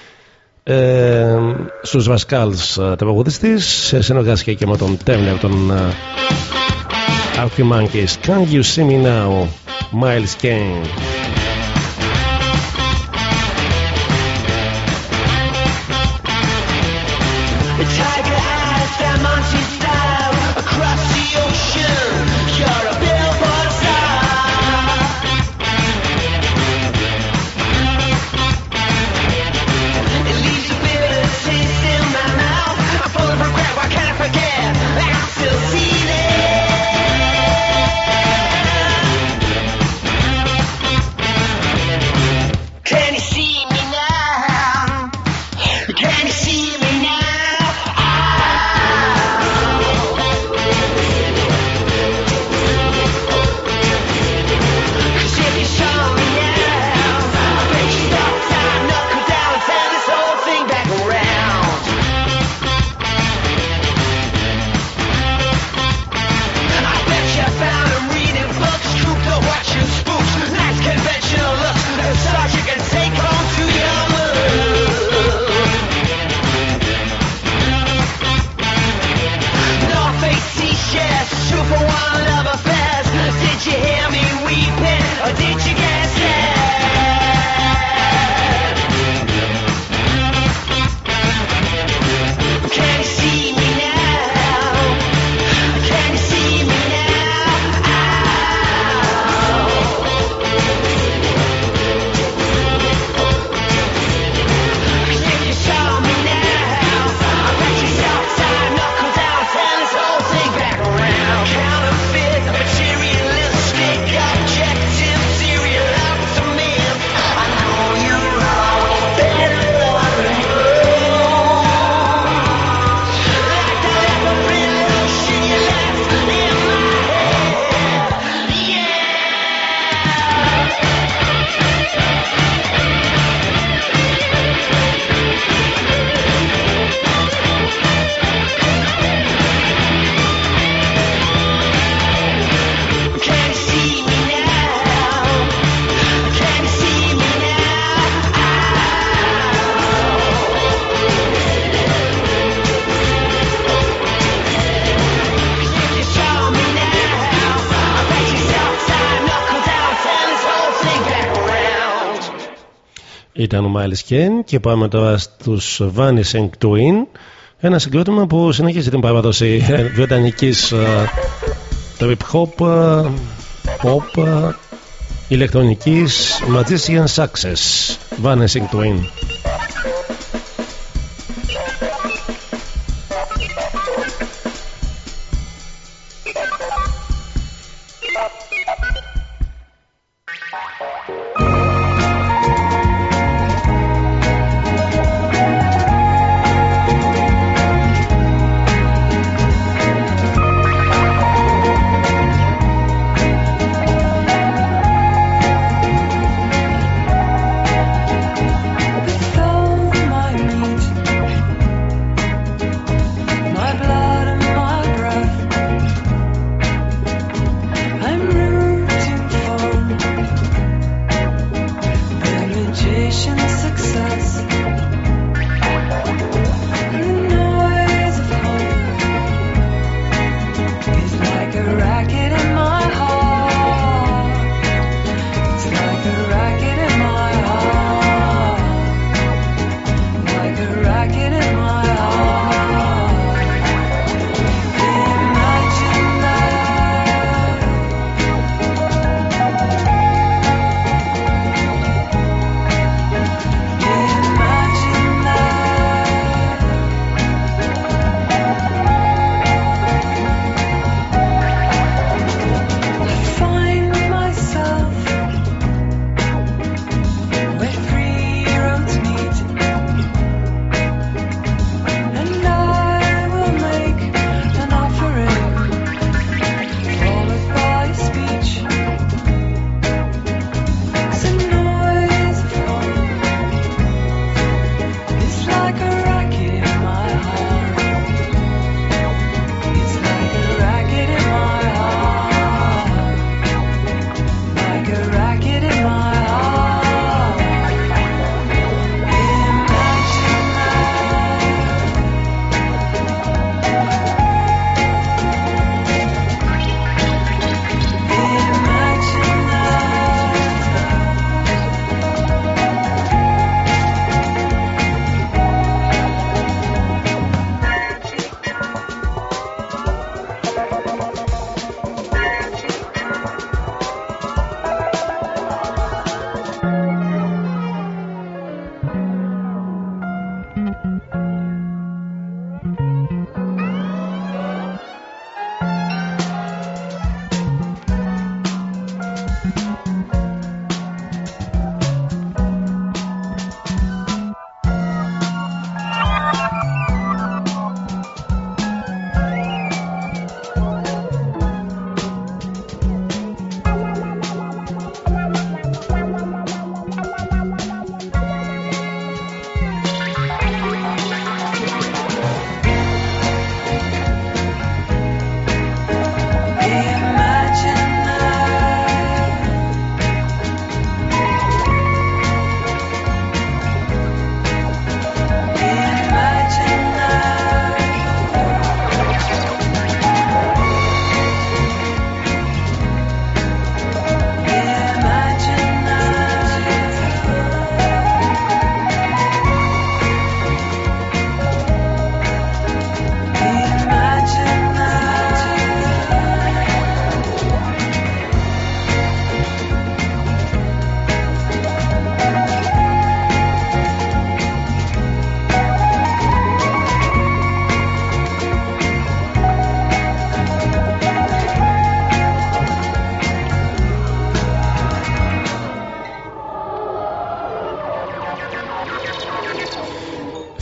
Ε, στους Βασκάλς ε, τραγουδιστής σε συνεργασία και με τον Turner τον ε, Archie Monkeys Can You See Me Now Miles Kane; Ήταν ο Miles Kane και πάμε τώρα στους Vanishing Twin ένα συγκρότημα που συνεχίζει την παράδοση ε, βρετανικής ε, trip hop, ε, pop, ε, ηλεκτρονικής Magician Success Vanishing Twin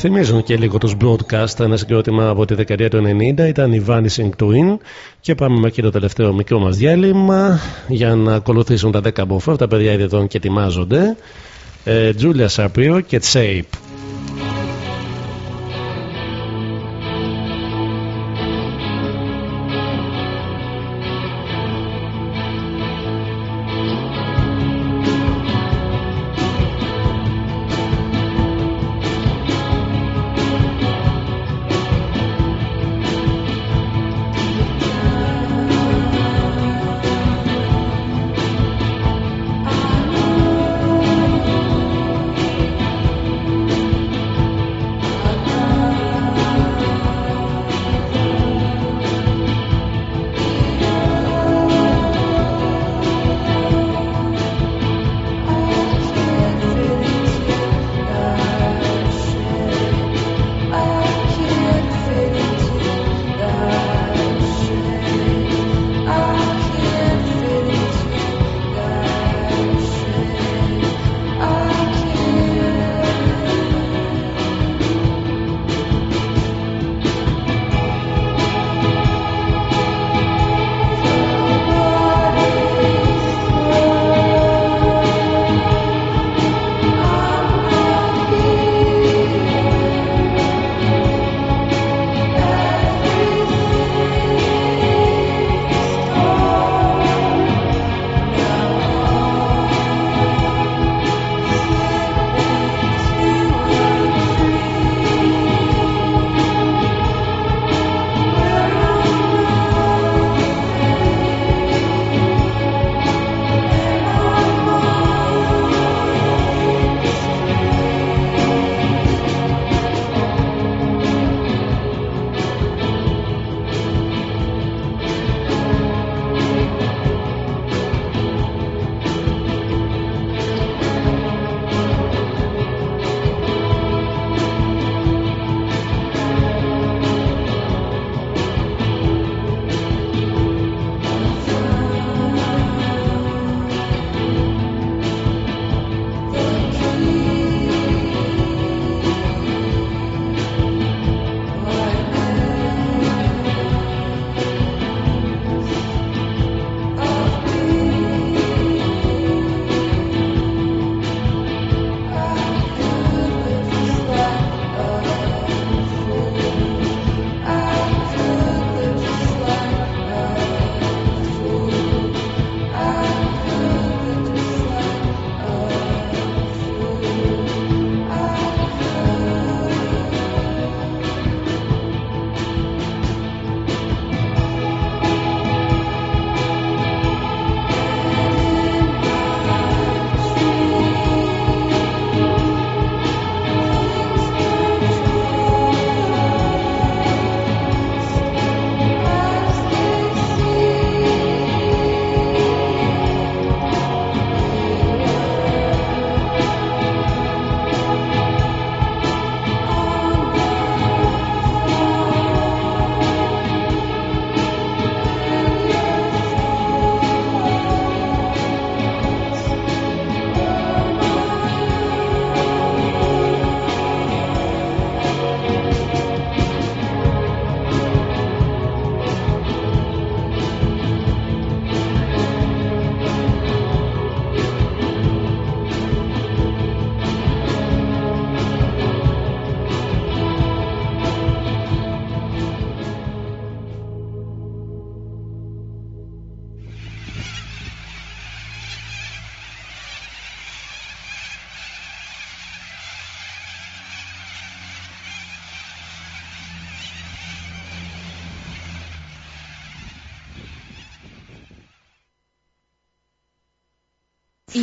Θυμίζουν και λίγο τους broadcast, ένα συγκρότημα από τη δεκαετία του 90 ήταν η Vanishing Twin. Και πάμε μέχρι το τελευταίο μικρό μας διάλειμμα για να ακολουθήσουν τα 10 από τα παιδιά ήδη εδώ και ετοιμάζονται. Ε, Julia Shapiro και Shape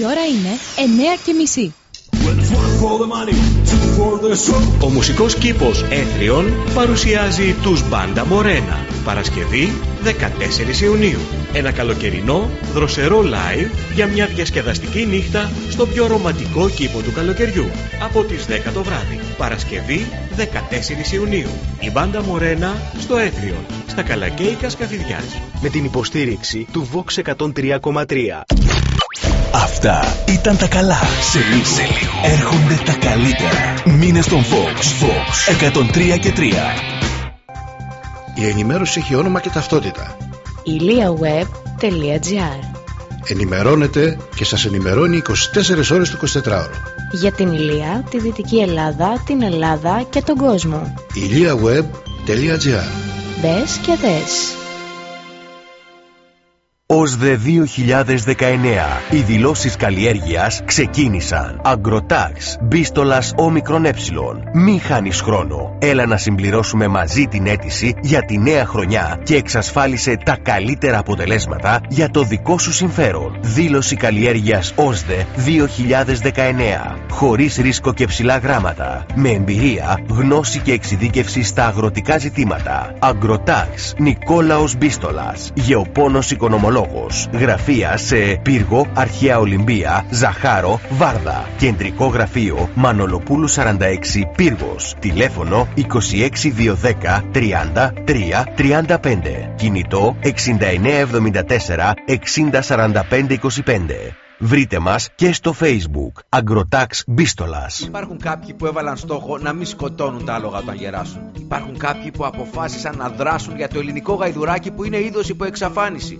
Η ώρα είναι 9 και μισή. Ο μουσικός κήπος Έθριον παρουσιάζει τους Μπάντα Μορένα. Παρασκευή 14 Ιουνίου. Ένα καλοκαιρινό, δροσερό live για μια διασκεδαστική νύχτα στο πιο ρομαντικό κήπο του καλοκαιριού. Από τις 10 το βράδυ. Παρασκευή 14 Ιουνίου. Η Μπάντα Μορένα στο Έθριον. Στα Καλακαίικα Σκαφιδιάς. Με την υποστήριξη του Vox 103,3. Αυτά ήταν τα καλά. Σε λίγο, σε λίγο. έρχονται τα καλύτερα. Μήνε στον Fox. Fox 103 και 3. Η ενημέρωση έχει όνομα και ταυτότητα. iliaweb.gr Ενημερώνετε και σας ενημερώνει 24 ώρες το 24ωρο. Για την Ηλία, τη Δυτική Ελλάδα, την Ελλάδα και τον κόσμο. iliaweb.gr Μπες και δες. ΟΣΔΕ 2019. Οι δηλώσεις καλλιέργειας ξεκίνησαν. Αγκροτάξ, μπίστολας όμικρον ε. Μην χάνεις χρόνο. Έλα να συμπληρώσουμε μαζί την αίτηση για τη νέα χρονιά και εξασφάλισε τα καλύτερα αποτελέσματα για το δικό σου συμφέρον. Δήλωση καλλιέργειας ΟΣΔΕ 2019. Χωρίς ρίσκο και ψηλά γράμματα. Με εμπειρία, γνώση και εξειδίκευση στα αγροτικά ζητήματα. Αγκροτάξ, Νικόλαος Μπίστολας. Γεωπόνος οικονομολόγος. Γραφεία σε Πύργο, Αρχαία Ολυμπία, Ζαχάρο, Βάρδα. Κεντρικό γραφείο Μανολοπούλου 46 Πύργος. Τηλέφωνο 26210 30 3 35. Κινητό 6974 6045 25. Βρείτε μας και στο facebook Αγκροτάξ Μπίστολας. Υπάρχουν κάποιοι που έβαλαν στόχο να μην σκοτώνουν τα άλογα όταν γεράσουν. Υπάρχουν κάποιοι που αποφάσισαν να δράσουν για το ελληνικό γαϊδουράκι που είναι είδος υπό εξαφάνιση.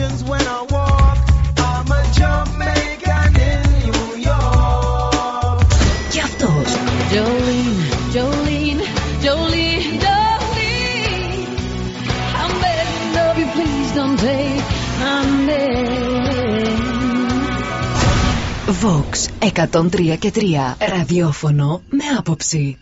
My motions when I walk. I'm a Jamaican in New York. Και αυτός. Jolene, Jolene, Jolene, Jolene. I'm begging of you, please don't take my name. Vox 103 και 3. Ραδιόφωνο με άποψη.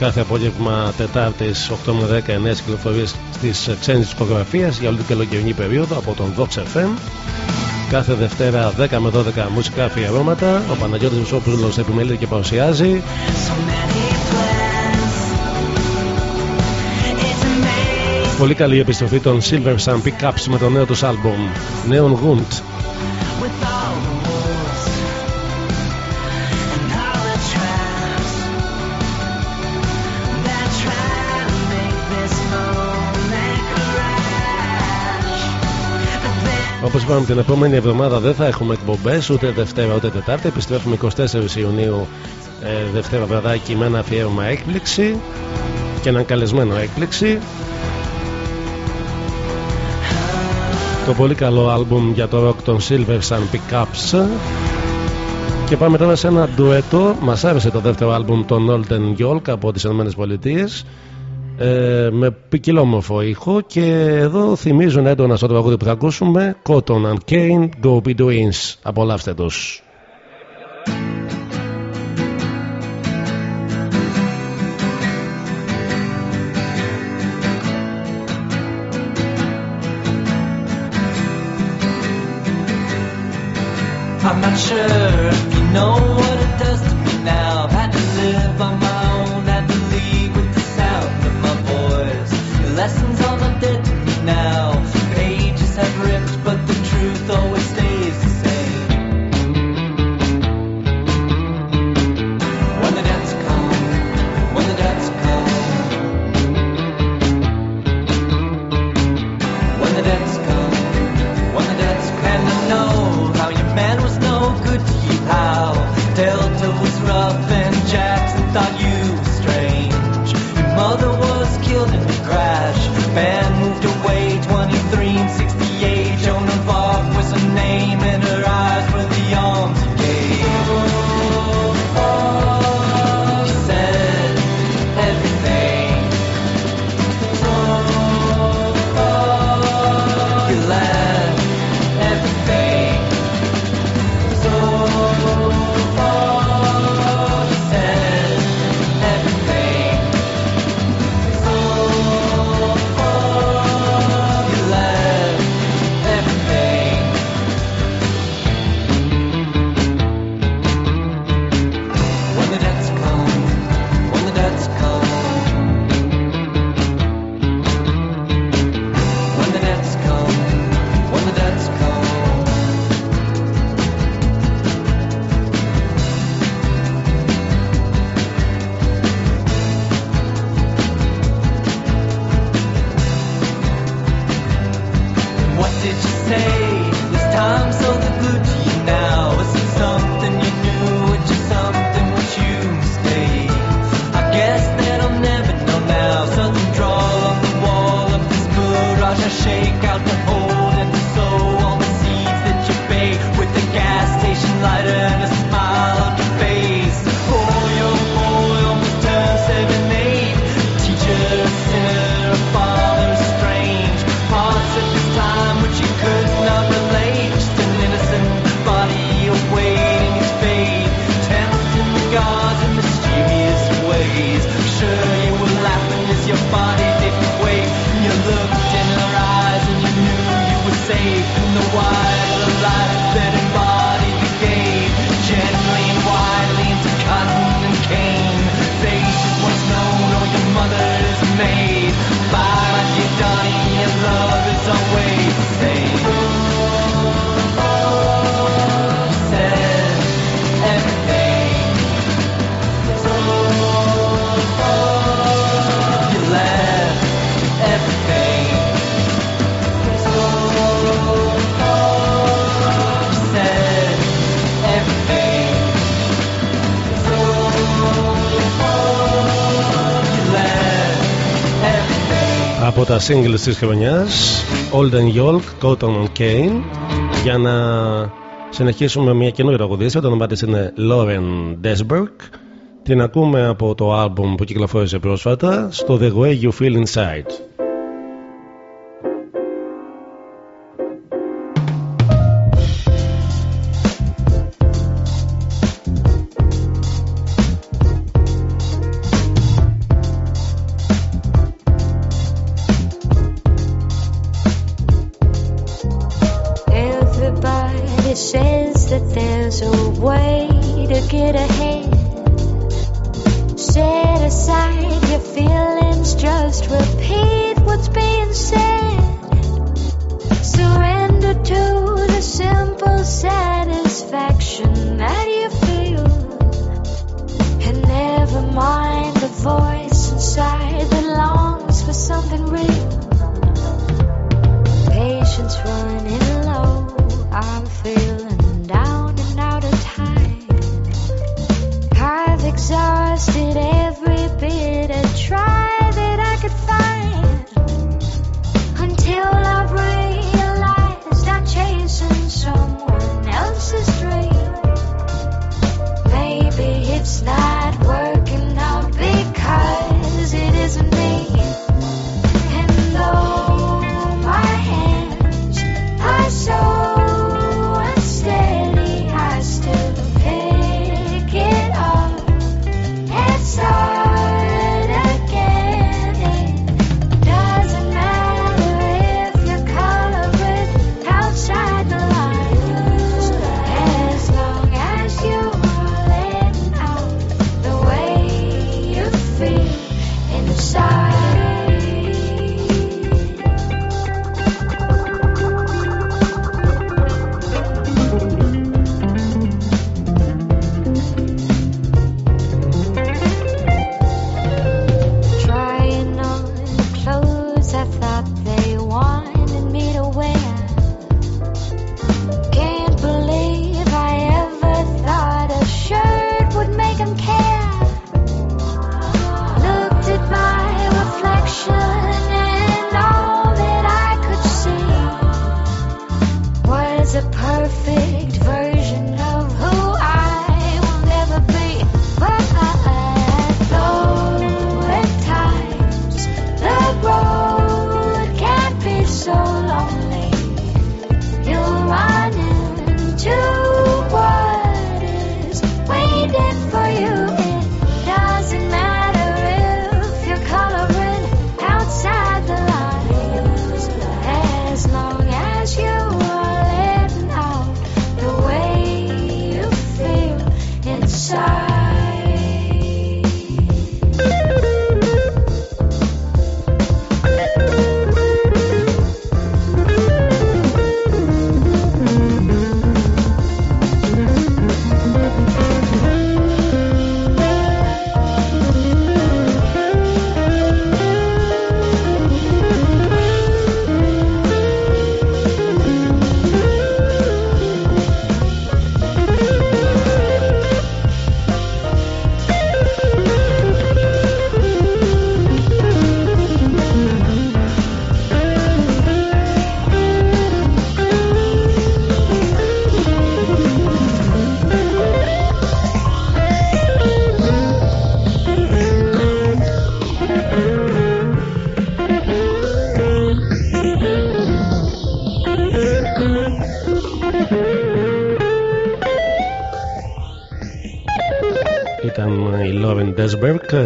Κάθε απόγευμα Τετάρτης 8 με 10 νέε κυκλοφορίες στις ξένες δισκογραφίες για όλη την καλοκαιρινή περίοδο από τον Vox FM. Κάθε Δευτέρα 10 με 12 μουσικά αφιερώματα. Ο Παναγιώτης Βουσόπουλος επιμελείται και παρουσιάζει. Πολύ καλή επιστροφή των Silver Sun Pickups με το νέο τους άλμπομ Neon Wound. Όπως είπαμε, την επόμενη εβδομάδα δεν θα έχουμε εκπομπές ούτε Δευτέρα ούτε Τετάρτη. Επιστρέφουμε 24 Ιουνίου, ε, Δευτέρα βραδάκι, με ένα αφιέρωμα έκπληξη και έναν καλεσμένο έκπληξη. Το πολύ καλό άλμπουμ για το rock των Silver Sun Pickups. Και πάμε τώρα σε ένα ντουέτο. Μας άρεσε το δεύτερο άλμπουμ των Olden York από τις ΗΠΑ ε, με ποικιλόμορφο ήχο και εδώ θυμίζουν έντονα στο τραγούδι που θα ακούσουμε Cotton and Kane Go Be Doings απολαύστε τους. I'm not sure if you know pain. Από τα singles της χρονιάς Olden York, Cotton and Kane για να συνεχίσουμε μια καινούργια τραγουδίστρια το όνομά της είναι Lauren Desberg. Την ακούμε από το άλμπουμ που κυκλοφόρησε πρόσφατα στο The Way You Feel Inside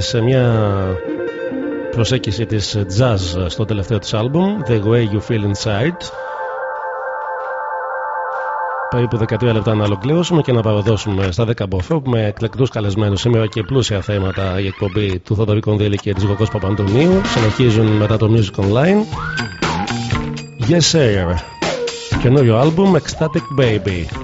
σε μια προσέγγιση της jazz στο τελευταίο της άλμπουμ The Way You Feel Inside. Περίπου 13 λεπτά να ολοκληρώσουμε και να παραδώσουμε στα 10 μποφέ με εκλεκτούς καλεσμένους. Σήμερα και πλούσια θέματα η εκπομπή του Θοδωρή Δήλη και της Γοκός Παπαντονίου. Συνεχίζουν μετά το Music Online. Yes Air καινούριο άλμπουμ Ecstatic Baby.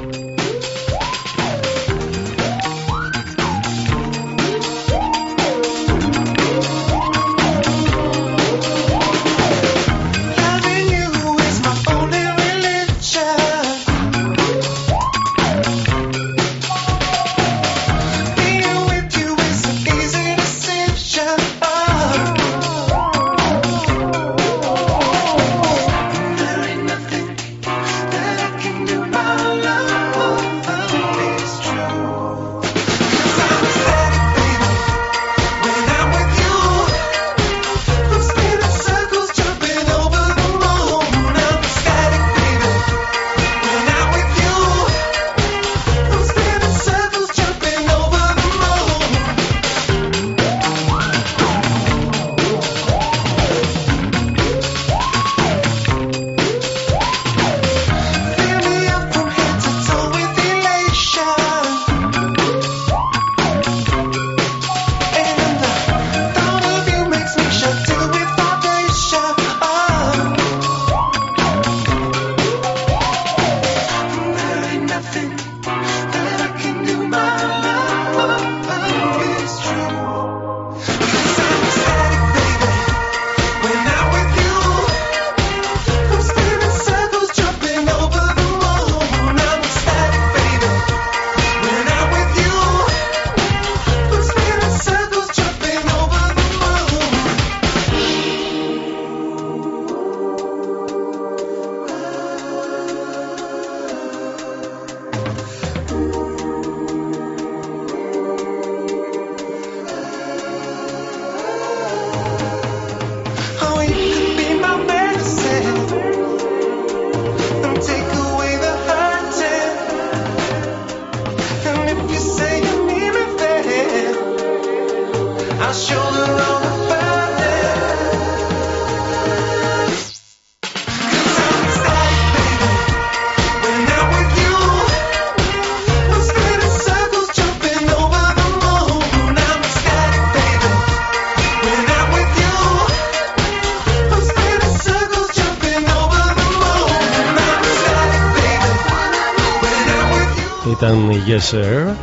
Ήταν η Yes Sir.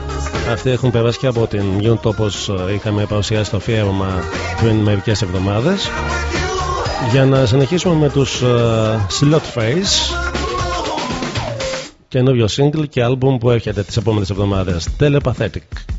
Αυτοί έχουν περάσει και από την New όπω είχαμε παρουσιάσει στο αφιέρωμα πριν μερικές εβδομάδες. Για να συνεχίσουμε με τους uh, Slot Face καινούριο single και album που έρχεται τις επόμενες εβδομάδες Telepathetic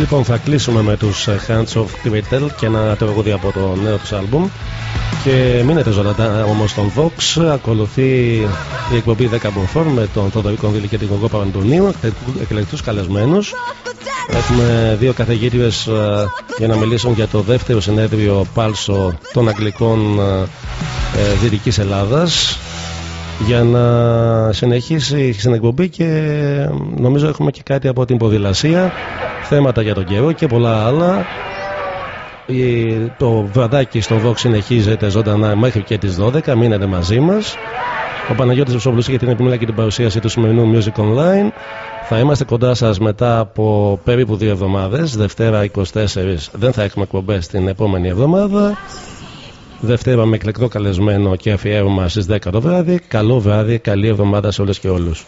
Λοιπόν, θα κλείσουμε με τους ε, Hands of Twitter και ένα τραγούδι από το νέο τους άλμπουμ. Και μείνετε ζωντανά όμως στον Vox. Ακολουθεί η εκπομπή 10 Bonform με τον Θοδωρή Κονδύλη και την Κογκό Παπαντονίου, εκλεκτούς καλεσμένους. Έχουμε δύο καθηγήτριες για να μιλήσουν για το δεύτερο συνέδριο Πάλσο των Αγγλικών ε, Δυτικής Ελλάδας. Για να συνεχίσει στην εκπομπή και ε, νομίζω έχουμε και κάτι από την ποδηλασία, θέματα για τον καιρό και πολλά άλλα. Η- Το βραδάκι στο Vox συνεχίζεται ζωντανά μέχρι και τις 12. Μείνετε μαζί μας. Ο Παναγιώτης Βουσόβλους για την επιμέλεια και την παρουσίαση του σημερινού Music Online. Θα είμαστε κοντά σας μετά από περίπου δύο εβδομάδες. Δευτέρα 24 δεν θα έχουμε εκπομπές την επόμενη εβδομάδα. Δευτέρα με εκλεκτό καλεσμένο και αφιέρωμα στις 10 το βράδυ. Καλό βράδυ, καλή εβδομάδα σε όλες και όλους.